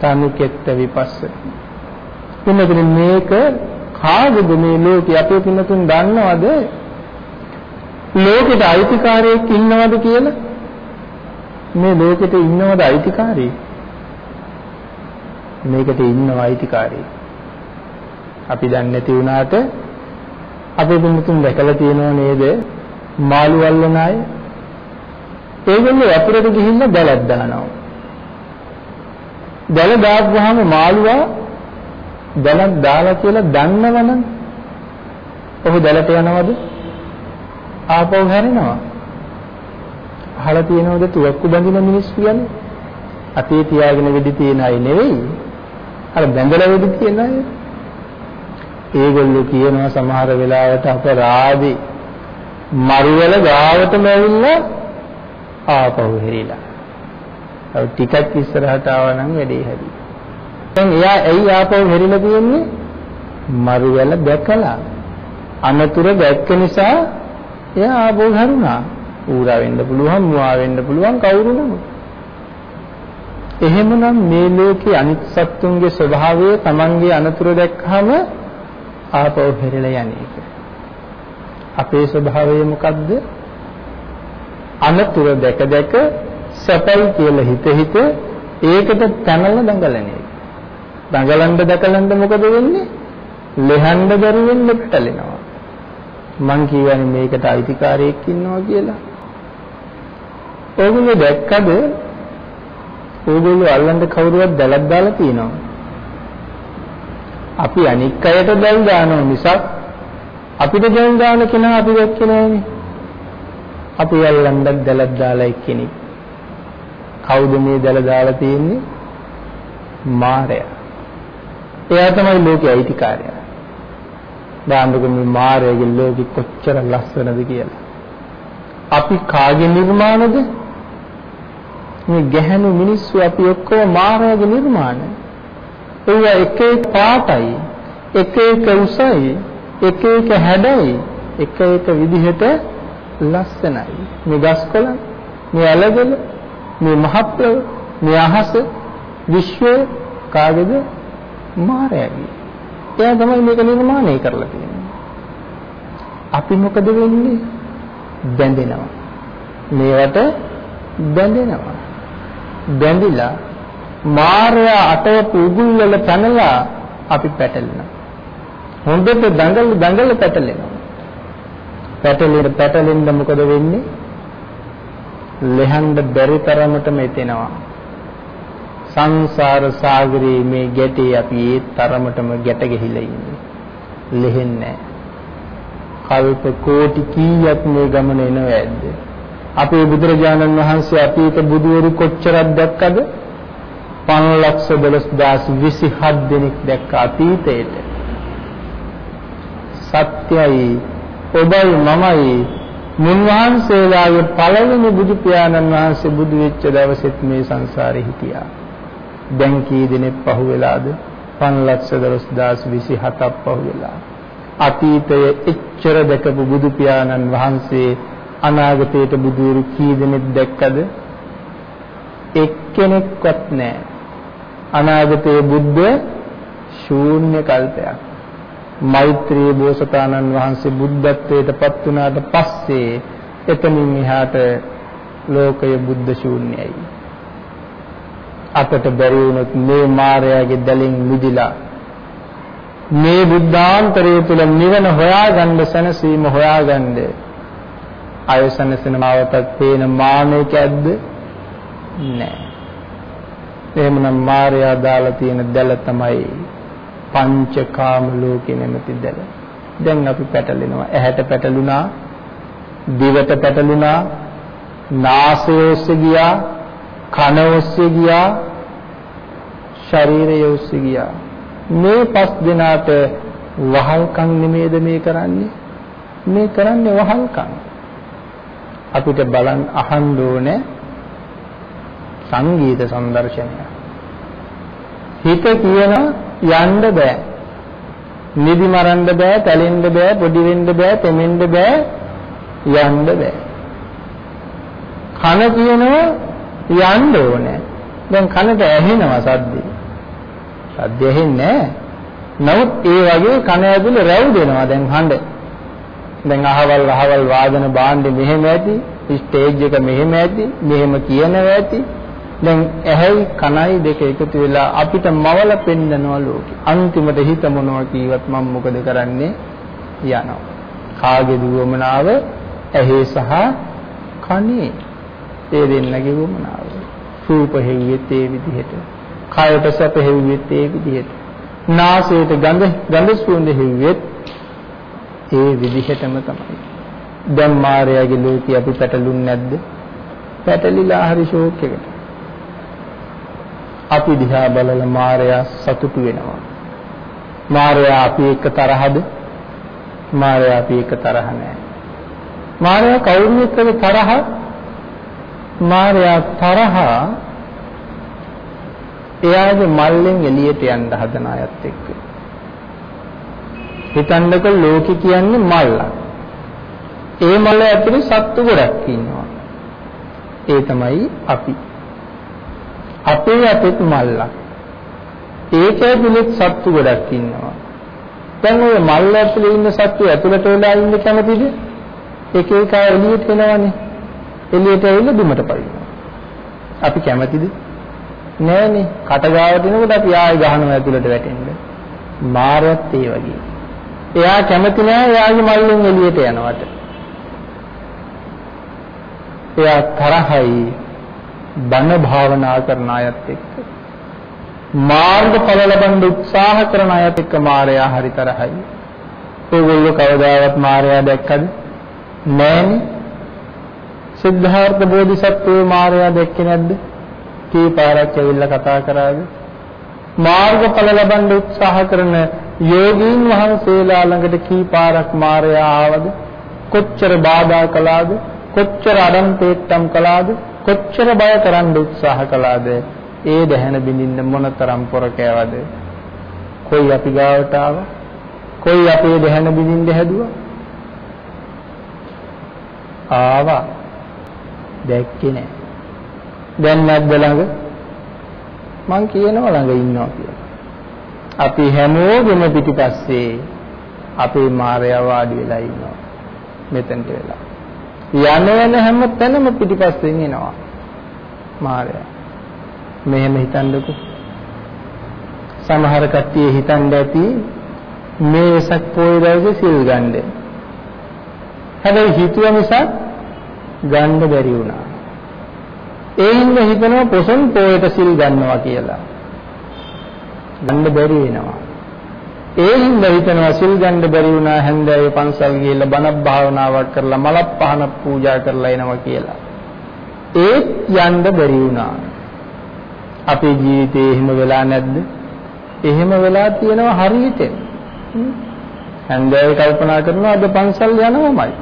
තනුකෙත්ත විපස්ස. පින්නතුනි මේක කාගේද මේ ලෝකේ? අපේ පින්නතුන් දන්නවද? ලෝකෙට අයිතිකාරයෙක් ඉන්නවද කියලා මේ ලෝකෙට ඉන්නවද අයිතිකාරයෙක් මේකට ඉන්නවා අයිතිකාරයෙක්. අපි දන්නේ නැති වුණාට අපේ බින්දුතුන් දැකලා තියෙනව නේද? මාළු වල්ලන අය. ඒගොල්ලෝ වතුරට ගිහිල්ලා දැලක් දානවා. දැල දාපුවාම මාළුවා දැලක් දාලා කියලා දන්නවනම් ඔහු දැලට යනවද? ආපහු හැරෙනවා. අහලා තියෙනවද තුවක්කු බඳින මිනිස්සු කියන්නේ? අතේ තියාගෙන වෙඩි තියන අය නෙවෙයි. අර බැඳලා වෙඩි තියන අය. ඒගොල්ලෝ කියනවා සමහර වෙලාවට අපරාධි මරුවල ගාවටම ඇවිල්ලා ආපහු හැරිලා. අර ටිකක් ඉස්සරහට ආවා නම් වැඩේ හැරි. දැන් එයා ඇයි ආපහු හැරිලා තියෙන්නේ? මරුවල දැකලා. අනතුරු දැක්ක නිසා එයා ආපහු හැරුණා. ඌරා වෙන්න පුළුවන්, මුවා වෙන්න පුළුවන් කවුරු නමුත්. එහෙමනම් මේ ලෝකේ අනිත් සත්තුන්ගේ ස්වභාවය Tamanගේ අනතුරු දැක්කම ආපහු හැරිලා යන්නේ ඒක. අපේ ස්වභාවය මොකද්ද? අනතුරු දැක දැක සැපයි කියලා හිත හිත ඒකට තනලා දඟලන එක. දඟලන්න දකලන්න මොකද වෙන්නේ? ලෙහන්න බැරි වෙන්න පැටලෙනවා. මං කියවනේ මේකට අයිතිකාරයෙක් ඉන්නවා කියලා. ඕගොල්ලෝ දැක්කද ඕගොල්ලෝ අල්ලන්න කවුරුවත් දැලක් දාලා තියෙනවා. අපි අනික් අයට දැල් දානවා මිසක් අපිට දැල් දාන කෙනා අපි දැක්කේ නෑනේ. අපි අල්ලන්නත් දැලක් දාලා එක්කෙනෙක්. කවුද මේ දැල දාලා තියෙන්නේ? මාරයා. එයා තමයි ලෝකේ අයිතිකාරයා. දාන්නකො මේ මාරයාගේ ලෝකෙ කොච්චර ලස්සනද කියලා. අපි කාගේ නිර්මාණද? මේ ගැහැණු මිනිස්සු අපි ඔක්කොම මායාවේ නිර්මාණ. ඒවා එක එක පාටයි, එක එක උසයි, එක එක හැඩයි එක එක විදිහට ලස්සනයි. මේ ගස්කොළ, මේ ඇලගල, මේ මහත්ව, මේ අහස, විශ්වය කාගේද? මායාවී. එයා තමයි මේක නිර්මාණය කරලා තියෙන්නේ. අපි මොකද වෙන්නේ? බැඳෙනවා. මේවට බැඳෙනවා. බැඳිලා මාර්යා අටවපු උගුල් වල පැනලා අපි පැටලෙනවා. හොඳට දඟල දඟල පැටලෙනවා. පැටලෙන්න පැටලෙන්න මොකද වෙන්නේ? ලෙහන්න බැරි තරමටම එතෙනවා. සංසාර සාගරයේ මේ ගැටේ අපි ඒ තරමටම ගැට ගහිලා ඉන්නේ. ලෙහෙන්නේ කල්ප කෝටි කීයක් මේ ගමන එනවද? අපේ බුදුරජාණන් වහන්සේ අතීත බුදුවරු කොච්චරක් දැක්කද? 512027 දෙනෙක් දැක්ක අතීතයට. සත්‍යයි ඔබයි මමයි මුන්වහන්සේලාගේ පළවෙනි බුදු පියාණන් වහන්සේ බුදු වෙච්ච දවසෙත් මේ සංසාරේ හිටියා. දැන් කී දෙනෙක් පහුවෙලාද? 512027ක් පහුවෙලා. අතීතයේ එච්චර දැකපු බුදු පියාණන් වහන්සේ අනාගතයට බුදුරු කී දෙනෙක් දැක්කද? එක්කෙනෙක්වත් නැහැ. අනාගතයේ බුද්ධ ශූන්‍ය කල්පයක්. මෛත්‍රී බෝසතාණන් වහන්සේ බුද්ධත්වයට පත් වුණාට පස්සේ එතනින් එහාට ලෝකය බුද්ධ ශූන්‍යයි. අපට බැරි වුණොත් මේ මායාවේ දැලින් මිදිලා මේ බුද්ධාන්තරය තුල නිවන හොයාගන්න සැනසීම හොයාගන්න අයසනසන මාවතක් පේන මානෙක ඇද්ද නැහැ එහෙමනම් මායя දාලා තියෙන දැල තමයි පංචකාම ලෝකේ නැමැති දැල. දැන් අපි පැටලෙනවා. ඇහැට පැටලුණා, දිවට පැටලුණා, නාසය ඔස්සේ ගියා, කන ඔස්සේ ගියා, ශරීරය ඔස්සේ ගියා. මේ පස් දෙනාට වහල්කම් නෙමේද මේ කරන්නේ? මේ කරන්නේ වහල්කම්. අපිට බලන් අහන්න ඕනේ සංගීත සංදර්ශනය. හිත කියන යන්න බෑ. නිදි මරන්න බෑ, තැලෙන්න බෑ, පොඩි වෙන්න බෑ, තෙමෙන්න බෑ, යන්න බෑ. කන කියනවා යන්න ඕනේ. දැන් කනට ඇහෙනවා සද්දේ. සද්ද ඇහෙන්නේ නමුත් ඒ වගේ කන ඇතුලේ රැව් දෙනවා දැන් හඬ. දැන් අහවල් අහවල් වාදන භාණ්ඩ මෙහෙම ඇති, ස්ටේජ් එක මෙහෙම ඇති, මෙහෙම කියනවා ඇති. දැන් ඇහැයි කනයි දෙක එකතු වෙලා අපිට මවල පෙන්නනවා ලෝකෙ. අන්තිමට හිත මොනවා කීවත් මම මොකද කරන්නේ? යනවා. කාගේ දුවමනාව ඇහි සහ කනේ. ඒ දෙන්නගේ වමනාව. රූප හෙව්වෙත් ඒ විදිහට. කයට සැප හෙව්වෙත් ඒ විදිහට. නාසයට ගඳ ගඳ සුවඳ හෙව්වෙත් ඒ විදිහටම තමයි. දැන් මායාවේ ලෝකේ අපි පැටලුන්නේ නැද්ද? පැටලිලා හරි ෂෝක් එකට. අපි දිහා බලලා මායя සතුටු වෙනවා. මායя අපි එක තරහද? මායя අපි එක තරහ නෑ. මායя කවුරු එක්කද තරහ මාර්යා තරහා එයාගේ මල්ලෙන් එළියට යන්න හදන අයත් එක්ක. හිතන්නක ලෝකෙ කියන්නේ මල්ලක්. ඒ මල ඇතුලේ සත්තු ගොඩක් ඉන්නවා. ඒ තමයි අපි. අපේ අපෙත් මල්ලක්. ඒක ඇතුලේ සත්තු ගොඩක් ඉන්නවා. දැන් ওই මල් ඇතුලේ ඉන්න සත්තු ඇතුලට වෙලා ඉන්න කැමතිද? එක එක එළියට එනවනේ. එළියට ඇවිල්ලා බිමට පනිනවා. අපි කැමතිද? නෑනේ. කට ගාවට එනකොට අපි ආයෙ ගහනවා ඇතුළට වැටෙන්න. මාරයත් ඒ වගේ. එයා කැමති නෑ එයාගේ මල්ලෙන් එළියට යනවට. එයා තරහයි බණ භාවනා කරන අයත් එක්ක මාර්ගඵල ලබන්න උත්සාහ කරන අයත් එක්ක මායя හරි තරහයි. ඒගොල්ලෝ කවදාවත් මායя දැක්කද? නෑනේ. සිද්ධාර්ථ බෝධිසත්වෝ මායя දැක්කේ නැද්ද? කී පාරක් ඇවිල්ලා කතා කරාද? මාර්ගඵල ලබන්න උත්සාහ කරන යෝගීන් වහන්සේලා ළඟට කී පාරක් මායя ආවද? කොච්චර බාධා කළාද? කොච්චර අඩම්පේට්ටම් කළාද? කොච්චර බය කරන්න උත්සාහ කළාද ඒ දැහැන බින්දින්න මොනතරම් පොර කෑවද කොයි අපි ගාවට ආව කොයි අපේ දැහැන බින්දින්ද හැදුවා? ආවා. දැක්කේ නෑ. දැන් නැද්ද ළඟ? මං කියනවා ළඟ ඉන්නවා කියලා. අපි හැමෝගෙම පිටිපස්සේ අපේ මායя වාඩි වෙලා ඉන්නවා. මෙතෙන්ට වෙලා. යන යන හැම තැනම පිටිපස්සෙන් එනවා. මායя. මෙහෙම හිතන්නකෝ. සමහර කට්ටිය හිතන්න ඇති මේ වෙසක් පොය දවසේ සිල් ගන්න. හැබැයි හිතුව මිසක් ගන්න බැරි වුණා. ඒ හින්දා හිතනවා පොසොන් පොයට සිල් ගන්නවා කියලා. ගන්න බැරි වෙනවා. ඒ හින්දා හිතනවා සිල් ගන්න බැරි වුණා හැන්දෑවේ පන්සල් ගිහිල්ලා බණක් භාවනාවක් කරලා මලක් පහනක් පූජා කරලා එනවා කියලා. ඒත් යන්න බැරි වුණා. අපේ ජීවිතේ එහෙම වෙලා නැද්ද? එහෙම වෙලා තියෙනවා හරියට. හැන්දෑවේ කල්පනා කරනවා අද පන්සල් යනවමයි.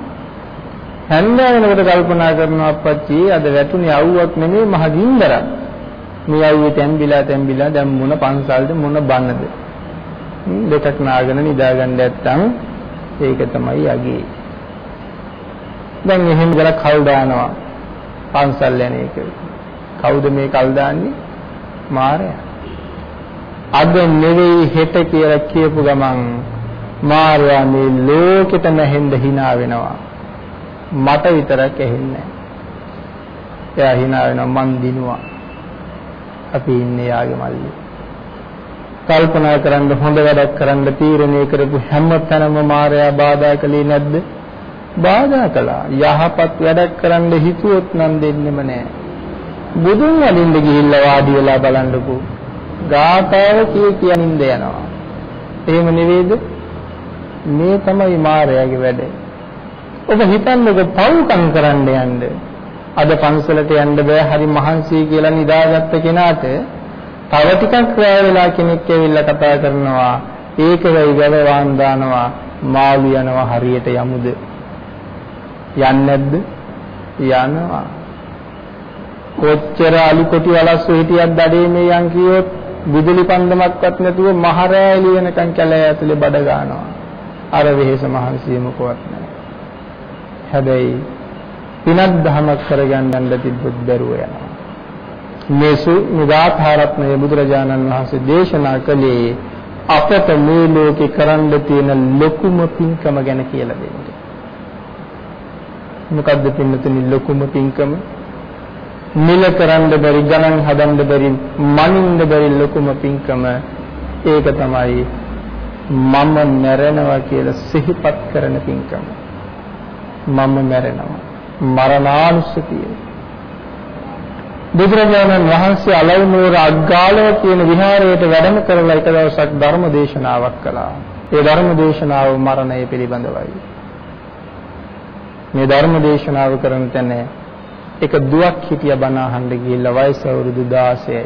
හැන්දෑව වෙනකොට කල්පනා කරනවා අප්පච්චි අද වැටුනේ අවුවක් නෙමෙයි මහ ගින්දරක්. මේ අවුවේ තැම්බිලා තැම්බිලා දැන් මොන පන්සල්ද මොන බන්නද? දෙකක් නාගෙන නිදාගන්න නැත්තම් ඒක තමයි යගේ. දැන් එහෙම කරලා කල් දානවා පන්සල් යන එක. කවුද මේ කල් දාන්නේ? මාරයා. අද නෙවෙයි හෙට කියලා කියපු ගමන් මාරයා මේ ලෝකෙටම හෙන්න hina වෙනවා. මට විතරක් ඇහෙන්නේ එයා hina වෙනවා මන් දිනුවා. අපි ඉන්නේ යාගේ මල්ලේ. කල්පනා කරන්න හොඳ වැඩක් කරන්න තීරණය කරපු හැම තැනම මායя බාධා කළේ නැද්ද? බාධා කළා. යහපත් වැඩක් කරන්න හිතුවොත් නම් දෙන්නෙම නෑ. බුදුන් වඩින්න ගිහිල්ලා වාඩි වෙලා බලන්නකෝ. ගාථාව කිය කියනින්ද යනවා. එහෙම නෙවෙයිද? මේ තමයි මායяගේ වැඩ. ඔබ හිතන්නකෝ පව්කම් කරන්න යන්න. අද පන්සලට යන්න බෑ හරි මහන්සි කියලා නිදාගත්ත කෙනාට තව ටිකක් වැය වෙලා කෙනෙක් ඇවිල්ලා කතා කරනවා. ඒක වෙයි ගලවාන් දානවා. මාළු යනවා හරියට යමුද? යන්නේ නැද්ද යනවා. කොච්චර අලු කොටි වලස්සු හිටියක් දඩේ මේ යන් කියොත් විදුලි පන්දමක්වත් නැතුව මහරෑ එළියනකන් කැලෑ ඇතුලේ බඩ ගන්නවා. අර වෙහෙස මහන්සිය මොකවත් නැහැ හැබැයි පිනක් දහමක් කරගන්නන්න තිබ්බොත් බැරුව යනවා මේසු නිදාථාරත්නය බුදුරජාණන් වහන්සේ දේශනා කළේ අපට මේ ලෝකේ කරන්න තියෙන ලොකුම පින්කම ගැන කියලා දෙන්න. මොකද්ද පින්නතුනි ලොකුම පින්කම? මිල කරන්න බැරි ගණන් හදන්න බැරි මනින්න බැරි ලොකුම පින්කම ඒක තමයි මම මැරෙනවා කියලා සිහිපත් කරන පින්කම. මම මැරෙනවා. මරණානුස්සතිය. බුදුරජාණන් වහන්සේ අලව්නුවර අග්ගාලව කියන විහාරයට වැඩම කරලා එක දවසක් ධර්ම දේශනාවක් කළා. ඒ ධර්ම දේශනාව මරණය පිළිබඳවයි. මේ ධර්ම දේශනාව කරන තැන එක දුවක් හිටිය බණ අහන්න ගිහිල්ලා වයස අවුරුදු 16යි.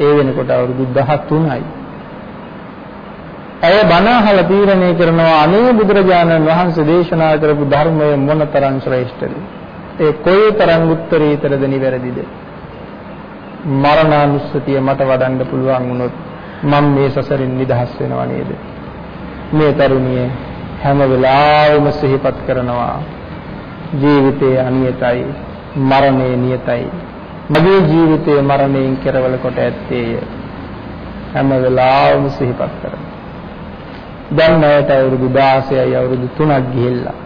ඒ වෙනකොට අවුරුදු 13යි. ඇය බණ අහලා තීරණය කරනවා. අනේ බුදුරජාණන් වහන්සේ දේශනා කරපු ධර්මය මොනතරම් ශ්‍රේෂ්ඨද? ඒ කොයි තරම් උත්තරීතරද නිවැරදිද? මරණානුස්සතිය මට වඩන්න පුළුවන් වුණොත් මම මේ සසරින් නිදහස් වෙනව නේද? මේ තරුණිය හැම වෙලාවෙම සිහිපත් කරනවා. ජීවිතය අනියතයි මරණය නියතයි. මගේ ජීවිතය මරණයෙන් කෙරවල කොට ඇත්තේය. හැම වෙලාවෙම සිහිපත් කරනවා. දැන් නැයට අවුරුදු 16යි අවුරුදු 3ක් ගිහිල්ලා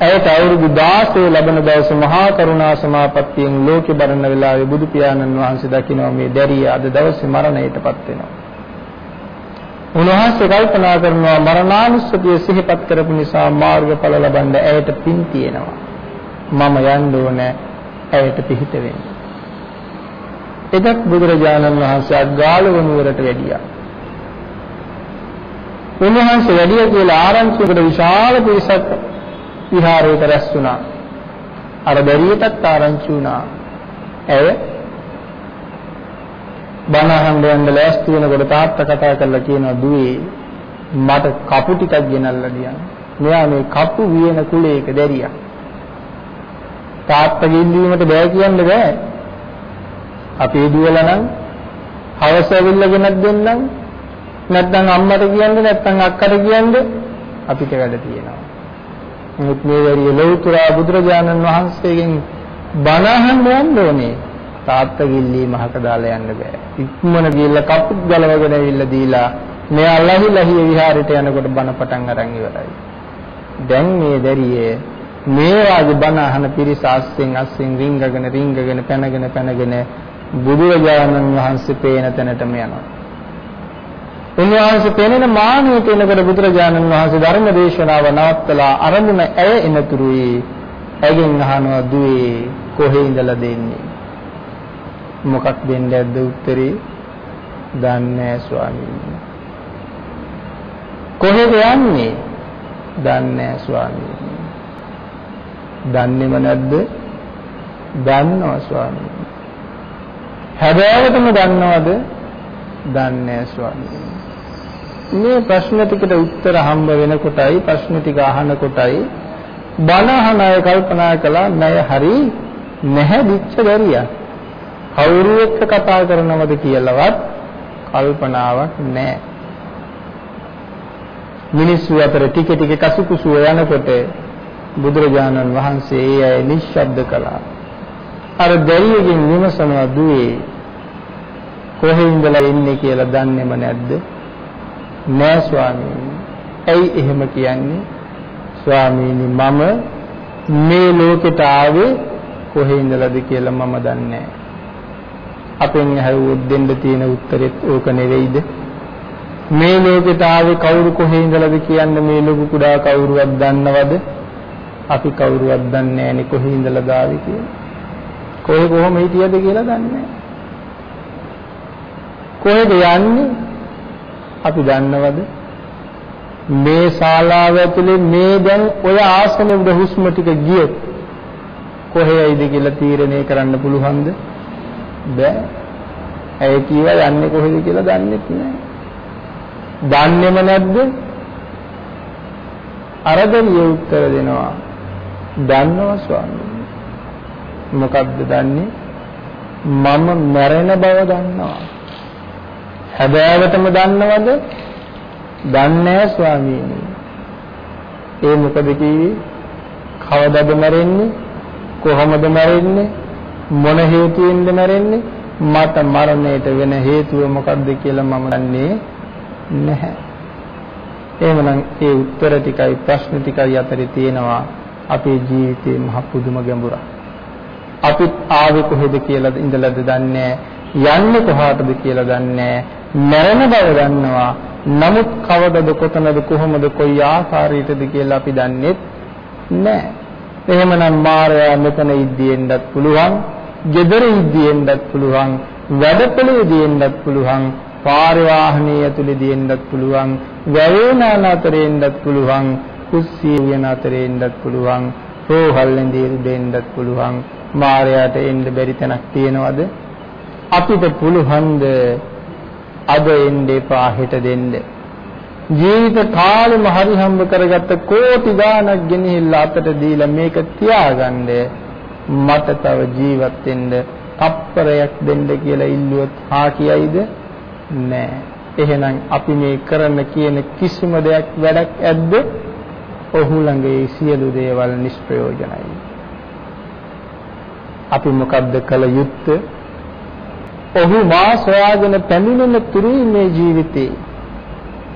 ඇයට අවුරුදු 16 ලැබෙන දවස මහා කරුණා සමාපත්තියෙන් ලෝකෙ බරන වෙලාවේ බුදු පියාණන් වහන්සේ දකිනවා මේ දැරිය අද දවසේ මරණයටපත් වෙනවා. උන්වහන්සේ කල්පනා කරනවා මරණානුස්සතිය සිහිපත් කරපු නිසා මාර්ගඵල ලබන්න ඇයට පින් තියෙනවා. මම යන්න ඕනේ ඇයට පිහිට වෙන්න. එදත් බුදුරජාණන් වහන්සේ අග්ගාලව නුවරට වැඩියා. උන්වහන්සේ වැඩිය කියලා ආරංචියකට විශාල පිරිසක් විහාරයට රැස් වුණා. අර බැරියටත් ආරංචි වුණා. ඇය බණ අහන්න යන්න ලෑස්ති වෙනකොට තාත්තා කතා කරලා කියනවා දුවේ මට කපු ටිකක් ගෙනල්ලා දියන්න. මෙයා මේ කපු වියන කුලයක දැරියා. තාත්තා ගින්දීමට බෑ කියන්න බෑ. අපේ දුවලා නම් හවස ඇවිල්ලා ගෙනත් දෙන්නම් නැත්නම් අම්මට කියන්න නැත්නම් අක්කට කියන්න අපිට වැඩ තියෙනවා. නමුත් මේ වරිය ලෞතර බුදුරජාණන් වහන්සේගෙන් බණ අහන්න යන්න ඕනේ. තාත්තා ගිල්ලී මහක දාලා යන්න බෑ. ඉක්මන ගිල්ල කපුත් ගලවගෙන ඇවිල්ලා දීලා මෙයා ලහි ලහි විහාරයට යනකොට බණ පටන් අරන් ඉවරයි. දැන් මේ දැරියේ මේ වාගේ බණ අහන පිරිස අස්සෙන් අස්සෙන් රිංගගෙන රිංගගෙන පැනගෙන පැනගෙන බුදුරජාණන් වහන්සේ පේන තැනටම යනවා. උන්වහන්සේ පෙනෙන මානෙට එනකොට බුදුරජාණන් වහන්සේ ධර්ම දේශනාව නවත්තලා අරමුණ ඇය එනතුරුයි. ඇගෙන් අහනවා දුවේ කොහේ ඉඳලා දෙන්නේ? මොකක් දෙන්න ඇද්ද උත්තරේ? දන්නේ ස්වාමීනි. කොහෙද යන්නේ? දන්නේ ස්වාමීනි. දන්නේම නැද්ද? දන්නවා ස්වාමීනි. හැබෑවටම දන්නවද? දන්නේ ස්වාමීනි. මේ ප්‍රශ්න ටිකට උත්තර හම්බ වෙනකොටයි ප්‍රශ්න ටික අහනකොටයි බණ අහන අය කල්පනා කළා ණය හරි නැහැ දිච්ච දරියා කවුරු එක්ක කතා කරනවද කියලාවත් කල්පනාවක් නැහැ මිනිස්සු අතර ටික ටික කසුකුසුව යනකොට බුදුරජාණන් වහන්සේ ඒ අය නිශ්ශබ්ද කළා. අර දැරියකින් විමසනවා දුවේ කොහේ ඉඳලා එන්නේ කියලා දන්නේම නැද්ද? නෑ ස්වාමීනි. ඇයි එහෙම කියන්නේ? ස්වාමීනි මම මේ ලෝකෙට ආවේ කොහේ ඉඳලාද කියලා මම දන්නේ අපෙන් ඇහුවොත් දෙන්න තියෙන උත්තරෙත් ඕක නෙවෙයිද? මේ ලෝකෙට ආවේ කවුරු කොහේ ඉඳලාද කියන්න මේ ලොකු කුඩා කවුරුවත් දන්නවද? අපි කවුරුවත් දන්නේ නැහැනේ කොහේ ඉඳලාද ආවේ කියලා. කොහේ කොහොම හිටියද කියලා දන්නේ නැහැ. කොහෙද යන්නේ? අපි දන්නවද? මේ ශාලාව ඇතුලේ මේ දැන් ඔය ආසන උඩ හුස්ම ටික ගියොත් කොහෙයිද කියලා තීරණය කරන්න පුළුවන්ද? බෑ. ඇයි කියවා යන්නේ කොහෙද කියලා දන්නෙත් නෑ. දන්නේම නැද්ද? අරදලිය උත්තර දෙනවා. දන්නවා ස්වාමීනි. මොකක්ද දන්නේ? මම මැරෙන බව දන්නවා. හැබෑවටම දන්නවද? දන්නේ ස්වාමීනි. ඒ මොකද කිව්වේ? කවදද මැරෙන්නේ? කොහොමද මැරෙන්නේ? මොන හේතුවෙන්ද මැරෙන්නේ? මට මරණයට වෙන හේතුව මොකක්ද කියලා මම දන්නේ නැහැ. එහෙමනම් ඒ උත්තර ටිකයි ප්‍රශ්න ටිකයි අතරේ තියෙනවා අපේ ජීවිතේ මහ පුදුම ගැඹුරක්. අපිත් ආවේ කොහෙද කියලා ඉඳලාද දන්නේ යන්නේ කොහාටද කියලා දන්නේ මරණ බව දන්නවා. නමුත් කවදද කොතනද කොහොමද කොයි ආකාරයටද කියලා අපි දන්නේ නැහැ. එහෙමනම් මායя මෙතන ඉද්දීෙන්නත් පුළුවන්, gedara ඉද්දීෙන්නත් පුළුවන්, වැඩපොළේදී එන්නත් පුළුවන්, පාරිවාහනීය ඇතුළේදී එන්නත් පුළුවන්, වැවේනාන අතරේ එන්නත් පුළුවන්, කුස්සිය වෙන අතරේ එන්නත් පුළුවන්, රෝහල්ෙන් දෙන්නත් පුළුවන්. මායයට එන්න බැරි තැනක් තියනවද? අපිට පුළුවන්ද අද එන්න එපා හෙට දෙන්න. ජීවිත කාලෙම හරි හම්බ කරගත්ත කෝටි ගාණක් ගෙනහිල්ලා අතට දීලා මේක තියාගන්න මට තව ජීවත් වෙන්න තප්පරයක් දෙන්න කියලා ඉල්ලුවොත් හා කියයිද? නෑ. එහෙනම් අපි මේ කරන කියන කිසිම දෙයක් වැඩක් ඇද්ද? ඔහු ළඟ ඒ සියලු දේවල් නිෂ්ප්‍රයෝජනයි. අපි මොකද්ද කළ යුත්තේ? ඔහු මා සොයාගෙන පැමිණෙන තුරුයි මේ ජීවිතේ.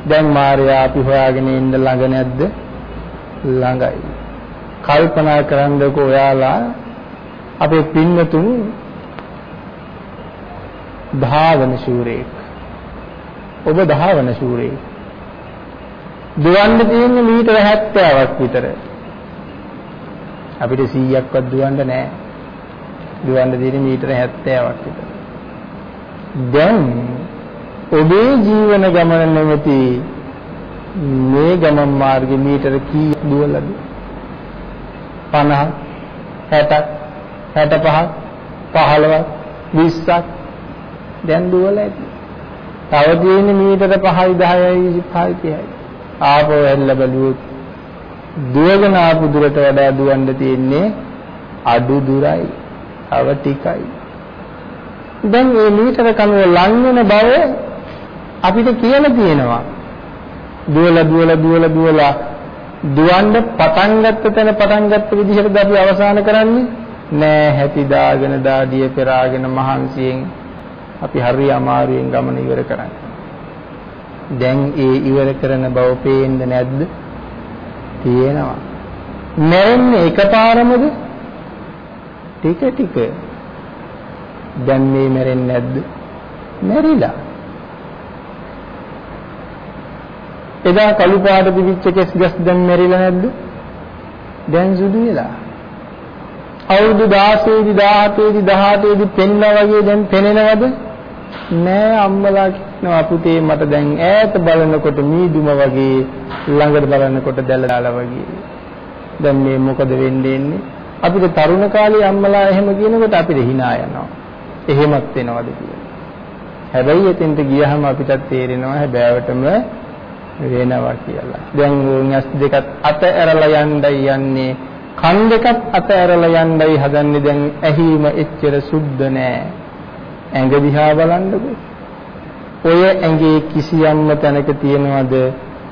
දැන් මාර්යා අපි හොයාගෙන ඉන්න ළඟ නැද්ද? ළඟයි. කල්පනා කරන්නකෝ ඔයාලා අපේ පින්නතුන් ධාවන ශූරයෙක්. ඔබ ධාවන ශූරයෙක්. දුවන්න තියෙන්නේ මීටර 70ක් විතර. අපිට 100ක්වත් දුවන්න නැහැ. දුවන්න තියෙන්නේ මීටර 70ක් විතර. දැන් ඔබේ ජීවන ගමන නැමැති මේ ගමන් මාර්ගෙ මීටර කීයක් දුවලද 50 60 65 15 20ක් දැන් දුවලා ඇති. තව තියෙන්නේ මීටර 5යි 10යි 25යි 30යි. ආපහු ඇල්ල බැලුවොත් දුවගෙන ආපු දුරට වඩා දුවන්න තියෙන්නේ අඩු දුරයි. තව ටිකයි. දැන් මේ මීටර කනුව ලං වෙන බව අපිට කියලා තියෙනවා. දුවලා දුවලා දුවලා දුවලා දුවන්න පටන් ගත්ත තැන පටන් ගත්ත විදිහට අපි අවසන් කරන්නේ නෑ හැටි දාගෙන දාඩිය පෙරාගෙන මහන්සියෙන් අපි හරි අමාරුවෙන් ගමන ඉවර කරන්නේ. දැන් ඒ ඉවර කරන බව පේන්නේ නැද්ද? තියෙනවා. මැරෙන්නේ එකපාරමද? ටික ටික. දැන් මේ මැරෙන්නේ නැද්ද? මැරිලා. එදා කළු පාට පිවිච්ච කෙස් ගස් දැන් මැරිලා නැද්ද? දැන් සුදු වෙලා. අවුරුදු 16 දී 17 දී 18 දී පෙන්නා වගේ දැන් පෙනෙනවද? නෑ අම්මලා කියනවා පුතේ මට දැන් ඈත බලනකොට මීදුම වගේ ළඟට බලනකොට දැලදාලා වගේ. දැන් මේ මොකද වෙන්නේ? අපිට තරුණ කාලේ අම්මලා එහෙම කියනකොට අපිට hina යනවා. එහෙමත් වෙනවද කියලා. හැබැයි එතෙන්ට ගියහම අපිට තේරෙනවා හැබෑවටම වෙනවා කියලා. දැන් ඕන් ඇස් දෙකත් අත ඇරලා යන්නයි යන්නේ. කන් දෙකත් අත ඇරලා යන්නයි හදන්නේ දැන් ඇහිම එච්චර සුද්ධ නෑ. ඇඟ දිහා බලන්නකෝ. ඔය ඇඟේ කිසියම්ම තැනක තියනවද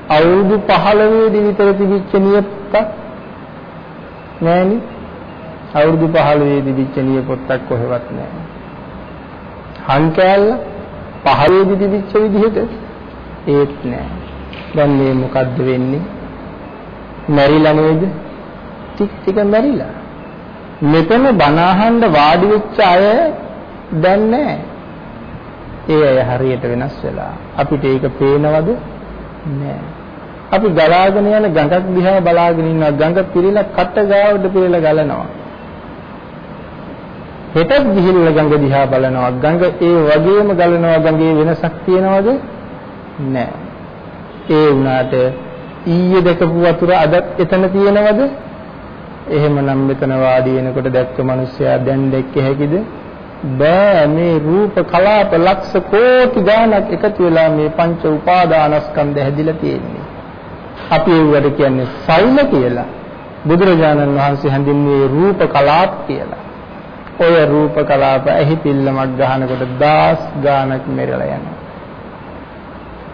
අවුරුදු 15 දී විතර තිබිච්ච නියපොත්තක් නෑනේ. අවුරුදු 15 දී තිබිච්ච නියපොත්තක් කොහෙවත් නෑ. හන් කෑල්ල 15 දී තිබිච්ච විදිහට ඒත් නෑ. දැන් මේ මොකද්ද වෙන්නේ? මැරිලා නේද? ටික ටික මැරිලා. මෙතන බණ අහන්න වාඩි වෙච්ච අය දැන් නැහැ. ඒ අය හරියට වෙනස් වෙලා. අපිට ඒක පේනවද? නෑ. අපි ගලාගෙන යන ගඟක් දිහා බලාගෙන ඉන්නවා. ගඟ පිරීලා කට ගාවට පිරීලා ගලනවා. හෙටත් ගිහිල්ලා ගඟ දිහා බලනවා. ගඟ ඒ වගේම ගලනවා. ගඟේ වෙනසක් තියනවද? නෑ. ඒ වුණාට ඊයේ දැකපු වතුර අද එතන තියෙනවද? එහෙමනම් මෙතන වාඩි වෙනකොට දැක්ක මිනිස්සයා දැන් දැක්ක හැකිද? බෑ මේ රූප කලාප ලක්ෂ කෝටි ගාණක් එකතු වෙලා මේ පංච උපාදානස්කන්ධ හැදිලා තියෙන්නේ. අපි ඒවට කියන්නේ සෛල කියලා. බුදුරජාණන් වහන්සේ හැඳින්වුවේ රූප කලාප කියලා. ඔය රූප කලාප ඇහි පිල්ලමක් ගහනකොට දාස් ගාණක් මෙරලා යනවා.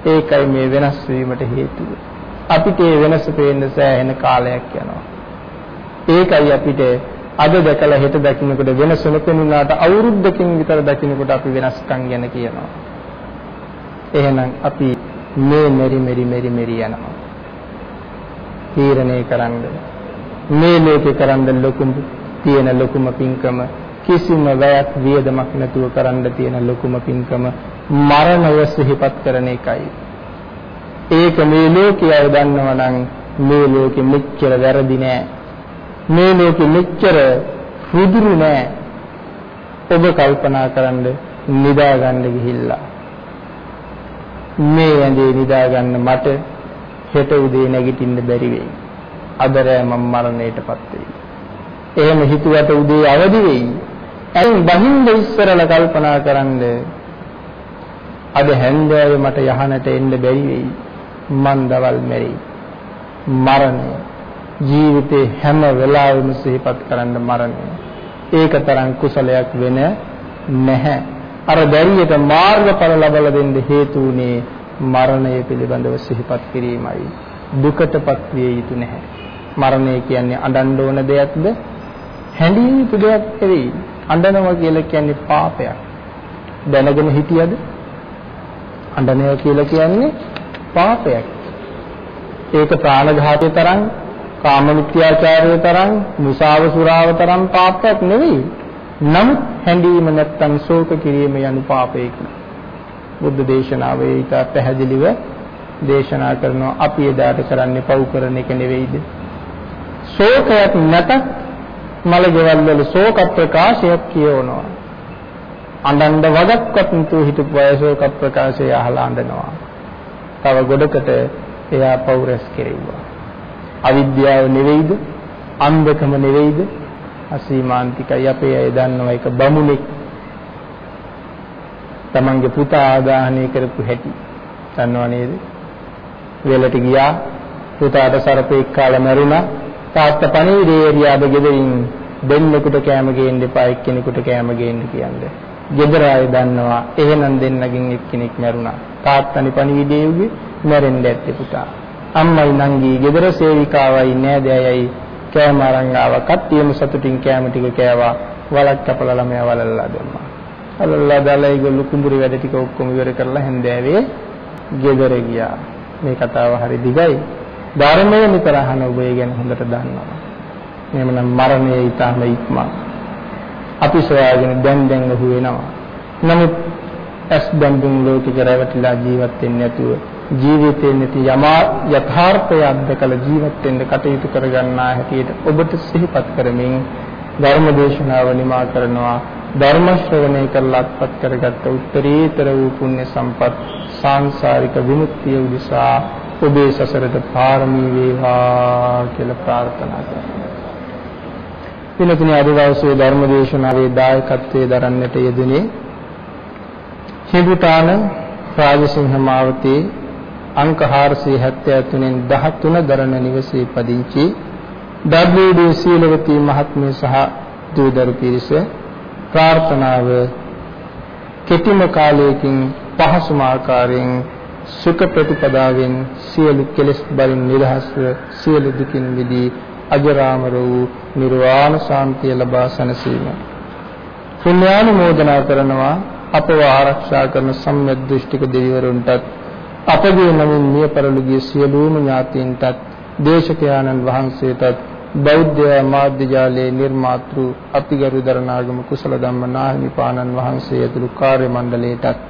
ඒකයි මේ වෙනස් වීමට හේතුව. අපිට මේ වෙනස පේන්න සෑහෙන කාලයක් යනවා. ඒකයි අපිට අද දැකලා හෙට දකින්නකොට වෙනස නොපෙනුනාට අවුරුද්දකින් විතර දකින්නකොට අපි වෙනස්කම් ගැන කියනවා. එහෙනම් අපි මේ මෙරි මෙරි මෙරි මෙරි යනවා. තීරණය කරන්න මේ ලෝකේ කරන්න ලොකුම තියෙන ලොකුම පින්කම කිසිම වැයක් වියදමක් නැතුව කරන්න තියෙන ලොකුම පින්කම මරණය සිහිපත් කරන එකයි. ඒක මේ ලෝකයේ අය දන්නවා නම් මේ ලෝකෙ මෙච්චර වැරදි නෑ. මේ ලෝකෙ මෙච්චර රුදුරු නෑ. ඔබ කල්පනා කරන්න නිදා ගන්න ගිහිල්ලා. මේ ඇඳේ නිදා ගන්න මට හෙට උදේ නැගිටින්න බැරි වෙයි. අද රෑ මම මරණයටපත් වෙයි. එහෙම හිතුවට උදේ අවදි වෙයි. එයින් බහින්ද ඉස්සරලා කල්පනා කරන්නේ අද හැන්දෑවේ මට යහනට එන්න බැරි වෙයි. මන් දවල් මැරෙයි. මරණය ජීවිතේ හැම වෙලාවෙම සිහිපත් කරන්න මරණය. ඒක තරම් කුසලයක් වෙන නැහැ. අර බැරියට මාර්ගඵල ලබලා දෙන්න හේතු උනේ මරණය පිළිබඳව සිහිපත් කිරීමයි. දුකටපත් විය යුතු නැහැ. මරණය කියන්නේ අඬන්න ඕන දෙයක්ද? හැඬිය යුතු දෙයක් නෙවෙයි. අඬනවා කියලා කියන්නේ පාපයක්. දැනගෙන හිටියද? අඬනවා කියලා කියන්නේ පාපයක්. ඒක ප්‍රාණඝාතය තරම්, කාම මිත්‍යාචාරය තරම්, මුසාව සුරාව තරම් පාපයක් නෙවෙයි. නමුත් හැඬීම නැත්තම් ශෝක කිරීම යනු පාපයකි. බුද්ධ දේශනාවේ ඊට පැහැදිලිව දේශනා කරනවා අපි එදාට කරන්නේ පව් කරන එක නෙවෙයිද? ශෝකයක් නැතත් මල ගෙවල් වල ශෝක ප්‍රකාශයක් කියවනවා. අඬන්න වදක්වත් නැතුව හිටපු අය ශෝක ප්‍රකාශය අහලා අඬනවා. තව ගොඩකට එයා පෞරස් කෙරෙව්වා. අවිද්‍යාව නෙවෙයිද? අන්ධකම නෙවෙයිද? අසීමාන්තිකයි අපේ අය දන්නවා ඒක බමුණෙක් තමන්ගේ පුතා ආදාහනය කරපු හැටි. දන්නව නේද? වෙලට ගියා පුතාට සරපෙක් කාලා මැරුණා. තාත්තා පණිවිඩේ එරියාද ගෙදරින් දෙන්නෙකුට කෑම ගේන්න එපා එක්කෙනෙකුට කෑම ගේන්න කියන්නේ. ගෙදර අය දන්නවා එහෙනම් දෙන්නගෙන් එක්කෙනෙක් මැරුණා. තාත්තනි පණිවිඩය යුගේ මැරෙන්න ඇත්තේ පුතා. අම්මයි නංගි ගෙදර සේවිකාවයි නෑදෑයයි කෑම අරන් ආවා. කට්ටියම සතුටින් කෑම ටික කෑවා. වලක් කපලා ළමයා වලල්ලා දැම්මා. වලල්ලා දාලා ඒගොල්ලෝ කුඹුරේ වැඩ ටික ඔක්කොම ඉවර කරලා හැන්දෑවේ ගෙදර ගියා. මේ කතාව හරි දිගයි. ධර්මයේ නිතර අහන ඔබ ඒ ගැන හොඳට දන්නවා. එහෙමනම් මරණය ඊටම ඉක්මන. අපි සොයාගෙන දැන් දැන් අහු වෙනවා. නමුත් ඇස් බැඳුම් ලෝකෙක රැවටිලා ජීවත් වෙන්නේ නැතුව ජීවිතේ නැති යමා යථාර්ථය අත්දකලා ජීවත් වෙන්න කටයුතු කරගන්නා හැටියට ඔබට සිහිපත් කරමින් ධර්ම දේශනාව නිමා කරනවා ධර්ම ශ්‍රවණය කරලා අත්පත් කරගත්ත උත්තරීතර වූ පුණ්‍ය සම්පත් සාංශාරික විමුක්තිය උදෙසා ඔබේ සසරට පාරමී වේවා කියලා ප්‍රාර්ථනා කරනවා. පින්තුනි අද දවසේ ධර්ම දේශනාවේ දායකත්වයේ දරන්නට යෙදුනේ හිඳුතාන රාජසිංහ මාවතේ අංක 473 න් 13 දරණ නිවසේ පදිංචි WD සීලවතී මහත්මිය සහ දූදරු පිරිස ප්‍රාර්ථනාව කෙටිම කාලයකින් පහසුම ආකාරයෙන් සුඛ ප්‍රතිපදාවෙන් සියලු කෙලෙස් බලින් නිදහස්ව සියලු දුකින් මිදී අජරාමර වූ නිර්වාණ සාන්තිය ලබා සැනසීම. පුණ්‍යානුමෝදනා කරනවා අපව ආරක්ෂා කරන සම්‍යක් දෘෂ්ටික දෙවිවරුන්ටත් අපගේ නමින් මිය පරලෝකීය සියලුම ඥාතීන්ටත් දේශකයාණන් වහන්සේටත් බෞද්ධ මාධ්‍ය ජාලයේ නිර්මාතෘ අපිගරු දරණාගම කුසල ධම්ම නාහිමිපාණන් වහන්සේ ඇතුළු කාර්ය මණ්ඩලයටත්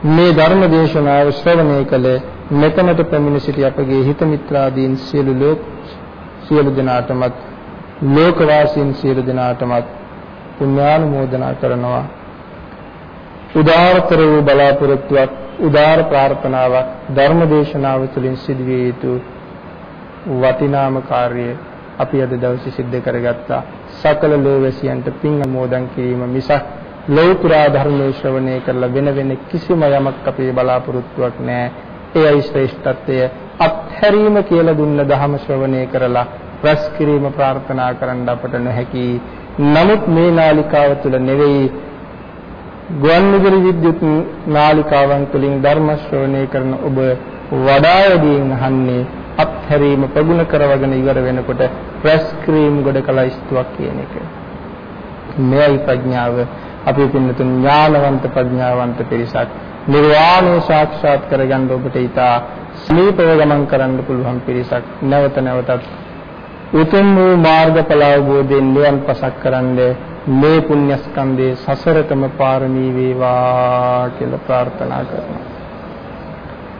මේ ධර්ම දේශනාව ශ්‍රවණය කළ මෙතනට පැමිණ සිටි අපගේ හිත මිත්‍රාදීන් සියලු ලෝක සියලු දෙනාටමත් ලෝකවාසීන් සියලු දෙනාටමත් පුණ්‍යානුමෝදනා කරනවා. උදාාරතර වූ බලාපොරොත්තුවක් උදාාර ප්‍රාර්ථනාවක් ධර්ම දේශනාව තුළින් සිදුවිය යුතු වටිනාම කාර්යය අපි අද දවසේ සිද්ධ කරගත්තා. සකල ලෝවැසියන්ට පින් අනුමෝදන් කිරීම මිසක් ලෞතුරා ධර්මයේ ශ්‍රවණය කරලා වෙන වෙන කිසිම යමක් අපේ බලාපොරොත්තුවක් නැහැ එයයි ශ්‍රේෂ්ඨත්වය. අත්හැරීම කියලා දුන්න ධර්ම ශ්‍රවණය කරලා රැස් කිරීම ප්‍රාර්ථනා කරන්න අපට නොහැකි. නමුත් මේ නාලිකාව තුළ නෙවෙයි ගුවන්විදුලි විද්‍යුත් නාලිකාවන් තුළින් ධර්ම ශ්‍රවණය කරන ඔබ වඩා වැඩියෙන් අහන්නේ අත්හැරීම ප්‍රගුණ කරවගෙන ඉවර වෙනකොට ප්‍රෙස් ක්‍රීම් ගොඩ කළ ස්තුවක් කියන එක. මෙයයි ප්‍රඥාව. අපි පින්නතුන් ඥානවන්ත ප්‍රඥාවන්ත පිරිසක් නිර්වාණය සාක්ෂාත් කරගන්න ඔබට ඊට සමීපව ගමන් කරන්න පුළුවන් පිරිසක් නැවත නැවතත් උතුම් වූ මාර්ගඵල අවබෝධයෙන් නිවන් පසක් කරන්නේ මේ පුණ්‍යස්කන්ධයේ සසරතම පාරමී වේවා කියලා ප්‍රාර්ථනා කරනවා.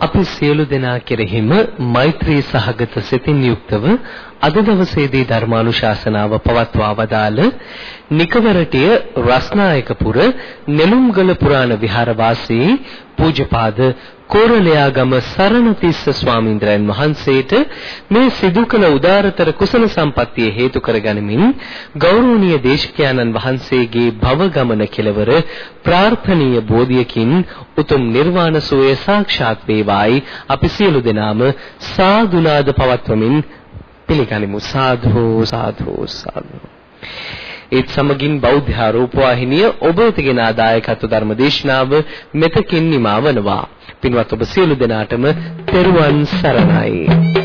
අපි සියලු දෙනා කෙරෙහිම මෛත්‍රී සහගත සිතින් යුක්තව අද දවසේදී ධර්මානුශාසනාව පවත්වා වදාළ නිකවරටිය රස්නායකපුර නෙළුම්ගල පුරාණ විහාරවාසී පූජ්‍යපාද කෝරළයාගම සරණතිස්ස ස්වාමීන්ද්‍රයන් වහන්සේට මේ සිදු කළ උදාරතර කුසල සම්පත්තිය හේතු කරගනිමින් ගෞරවනීය දේශකයන්න් වහන්සේගේ භව ගමන කෙලවර ප්‍රාර්ථනීය බෝධියකින් උතුම් නිර්වාණ සෝය සාක්ෂාත් වේවායි අපි සියලු දෙනාම සාදුනාද පවත්වමින් පිළිගනිමු. සාධු සාධු සාධු. ඒත් සමගින් බෞද්ධ ආරෝප වාහිනිය ඔබ වෙතගෙන ආදායකත්ව ධර්ම දේශනාව මෙතකින් නිමවනවා පින්වත් ඔබ සියලු දෙනාටම තෙරුවන් සරණයි.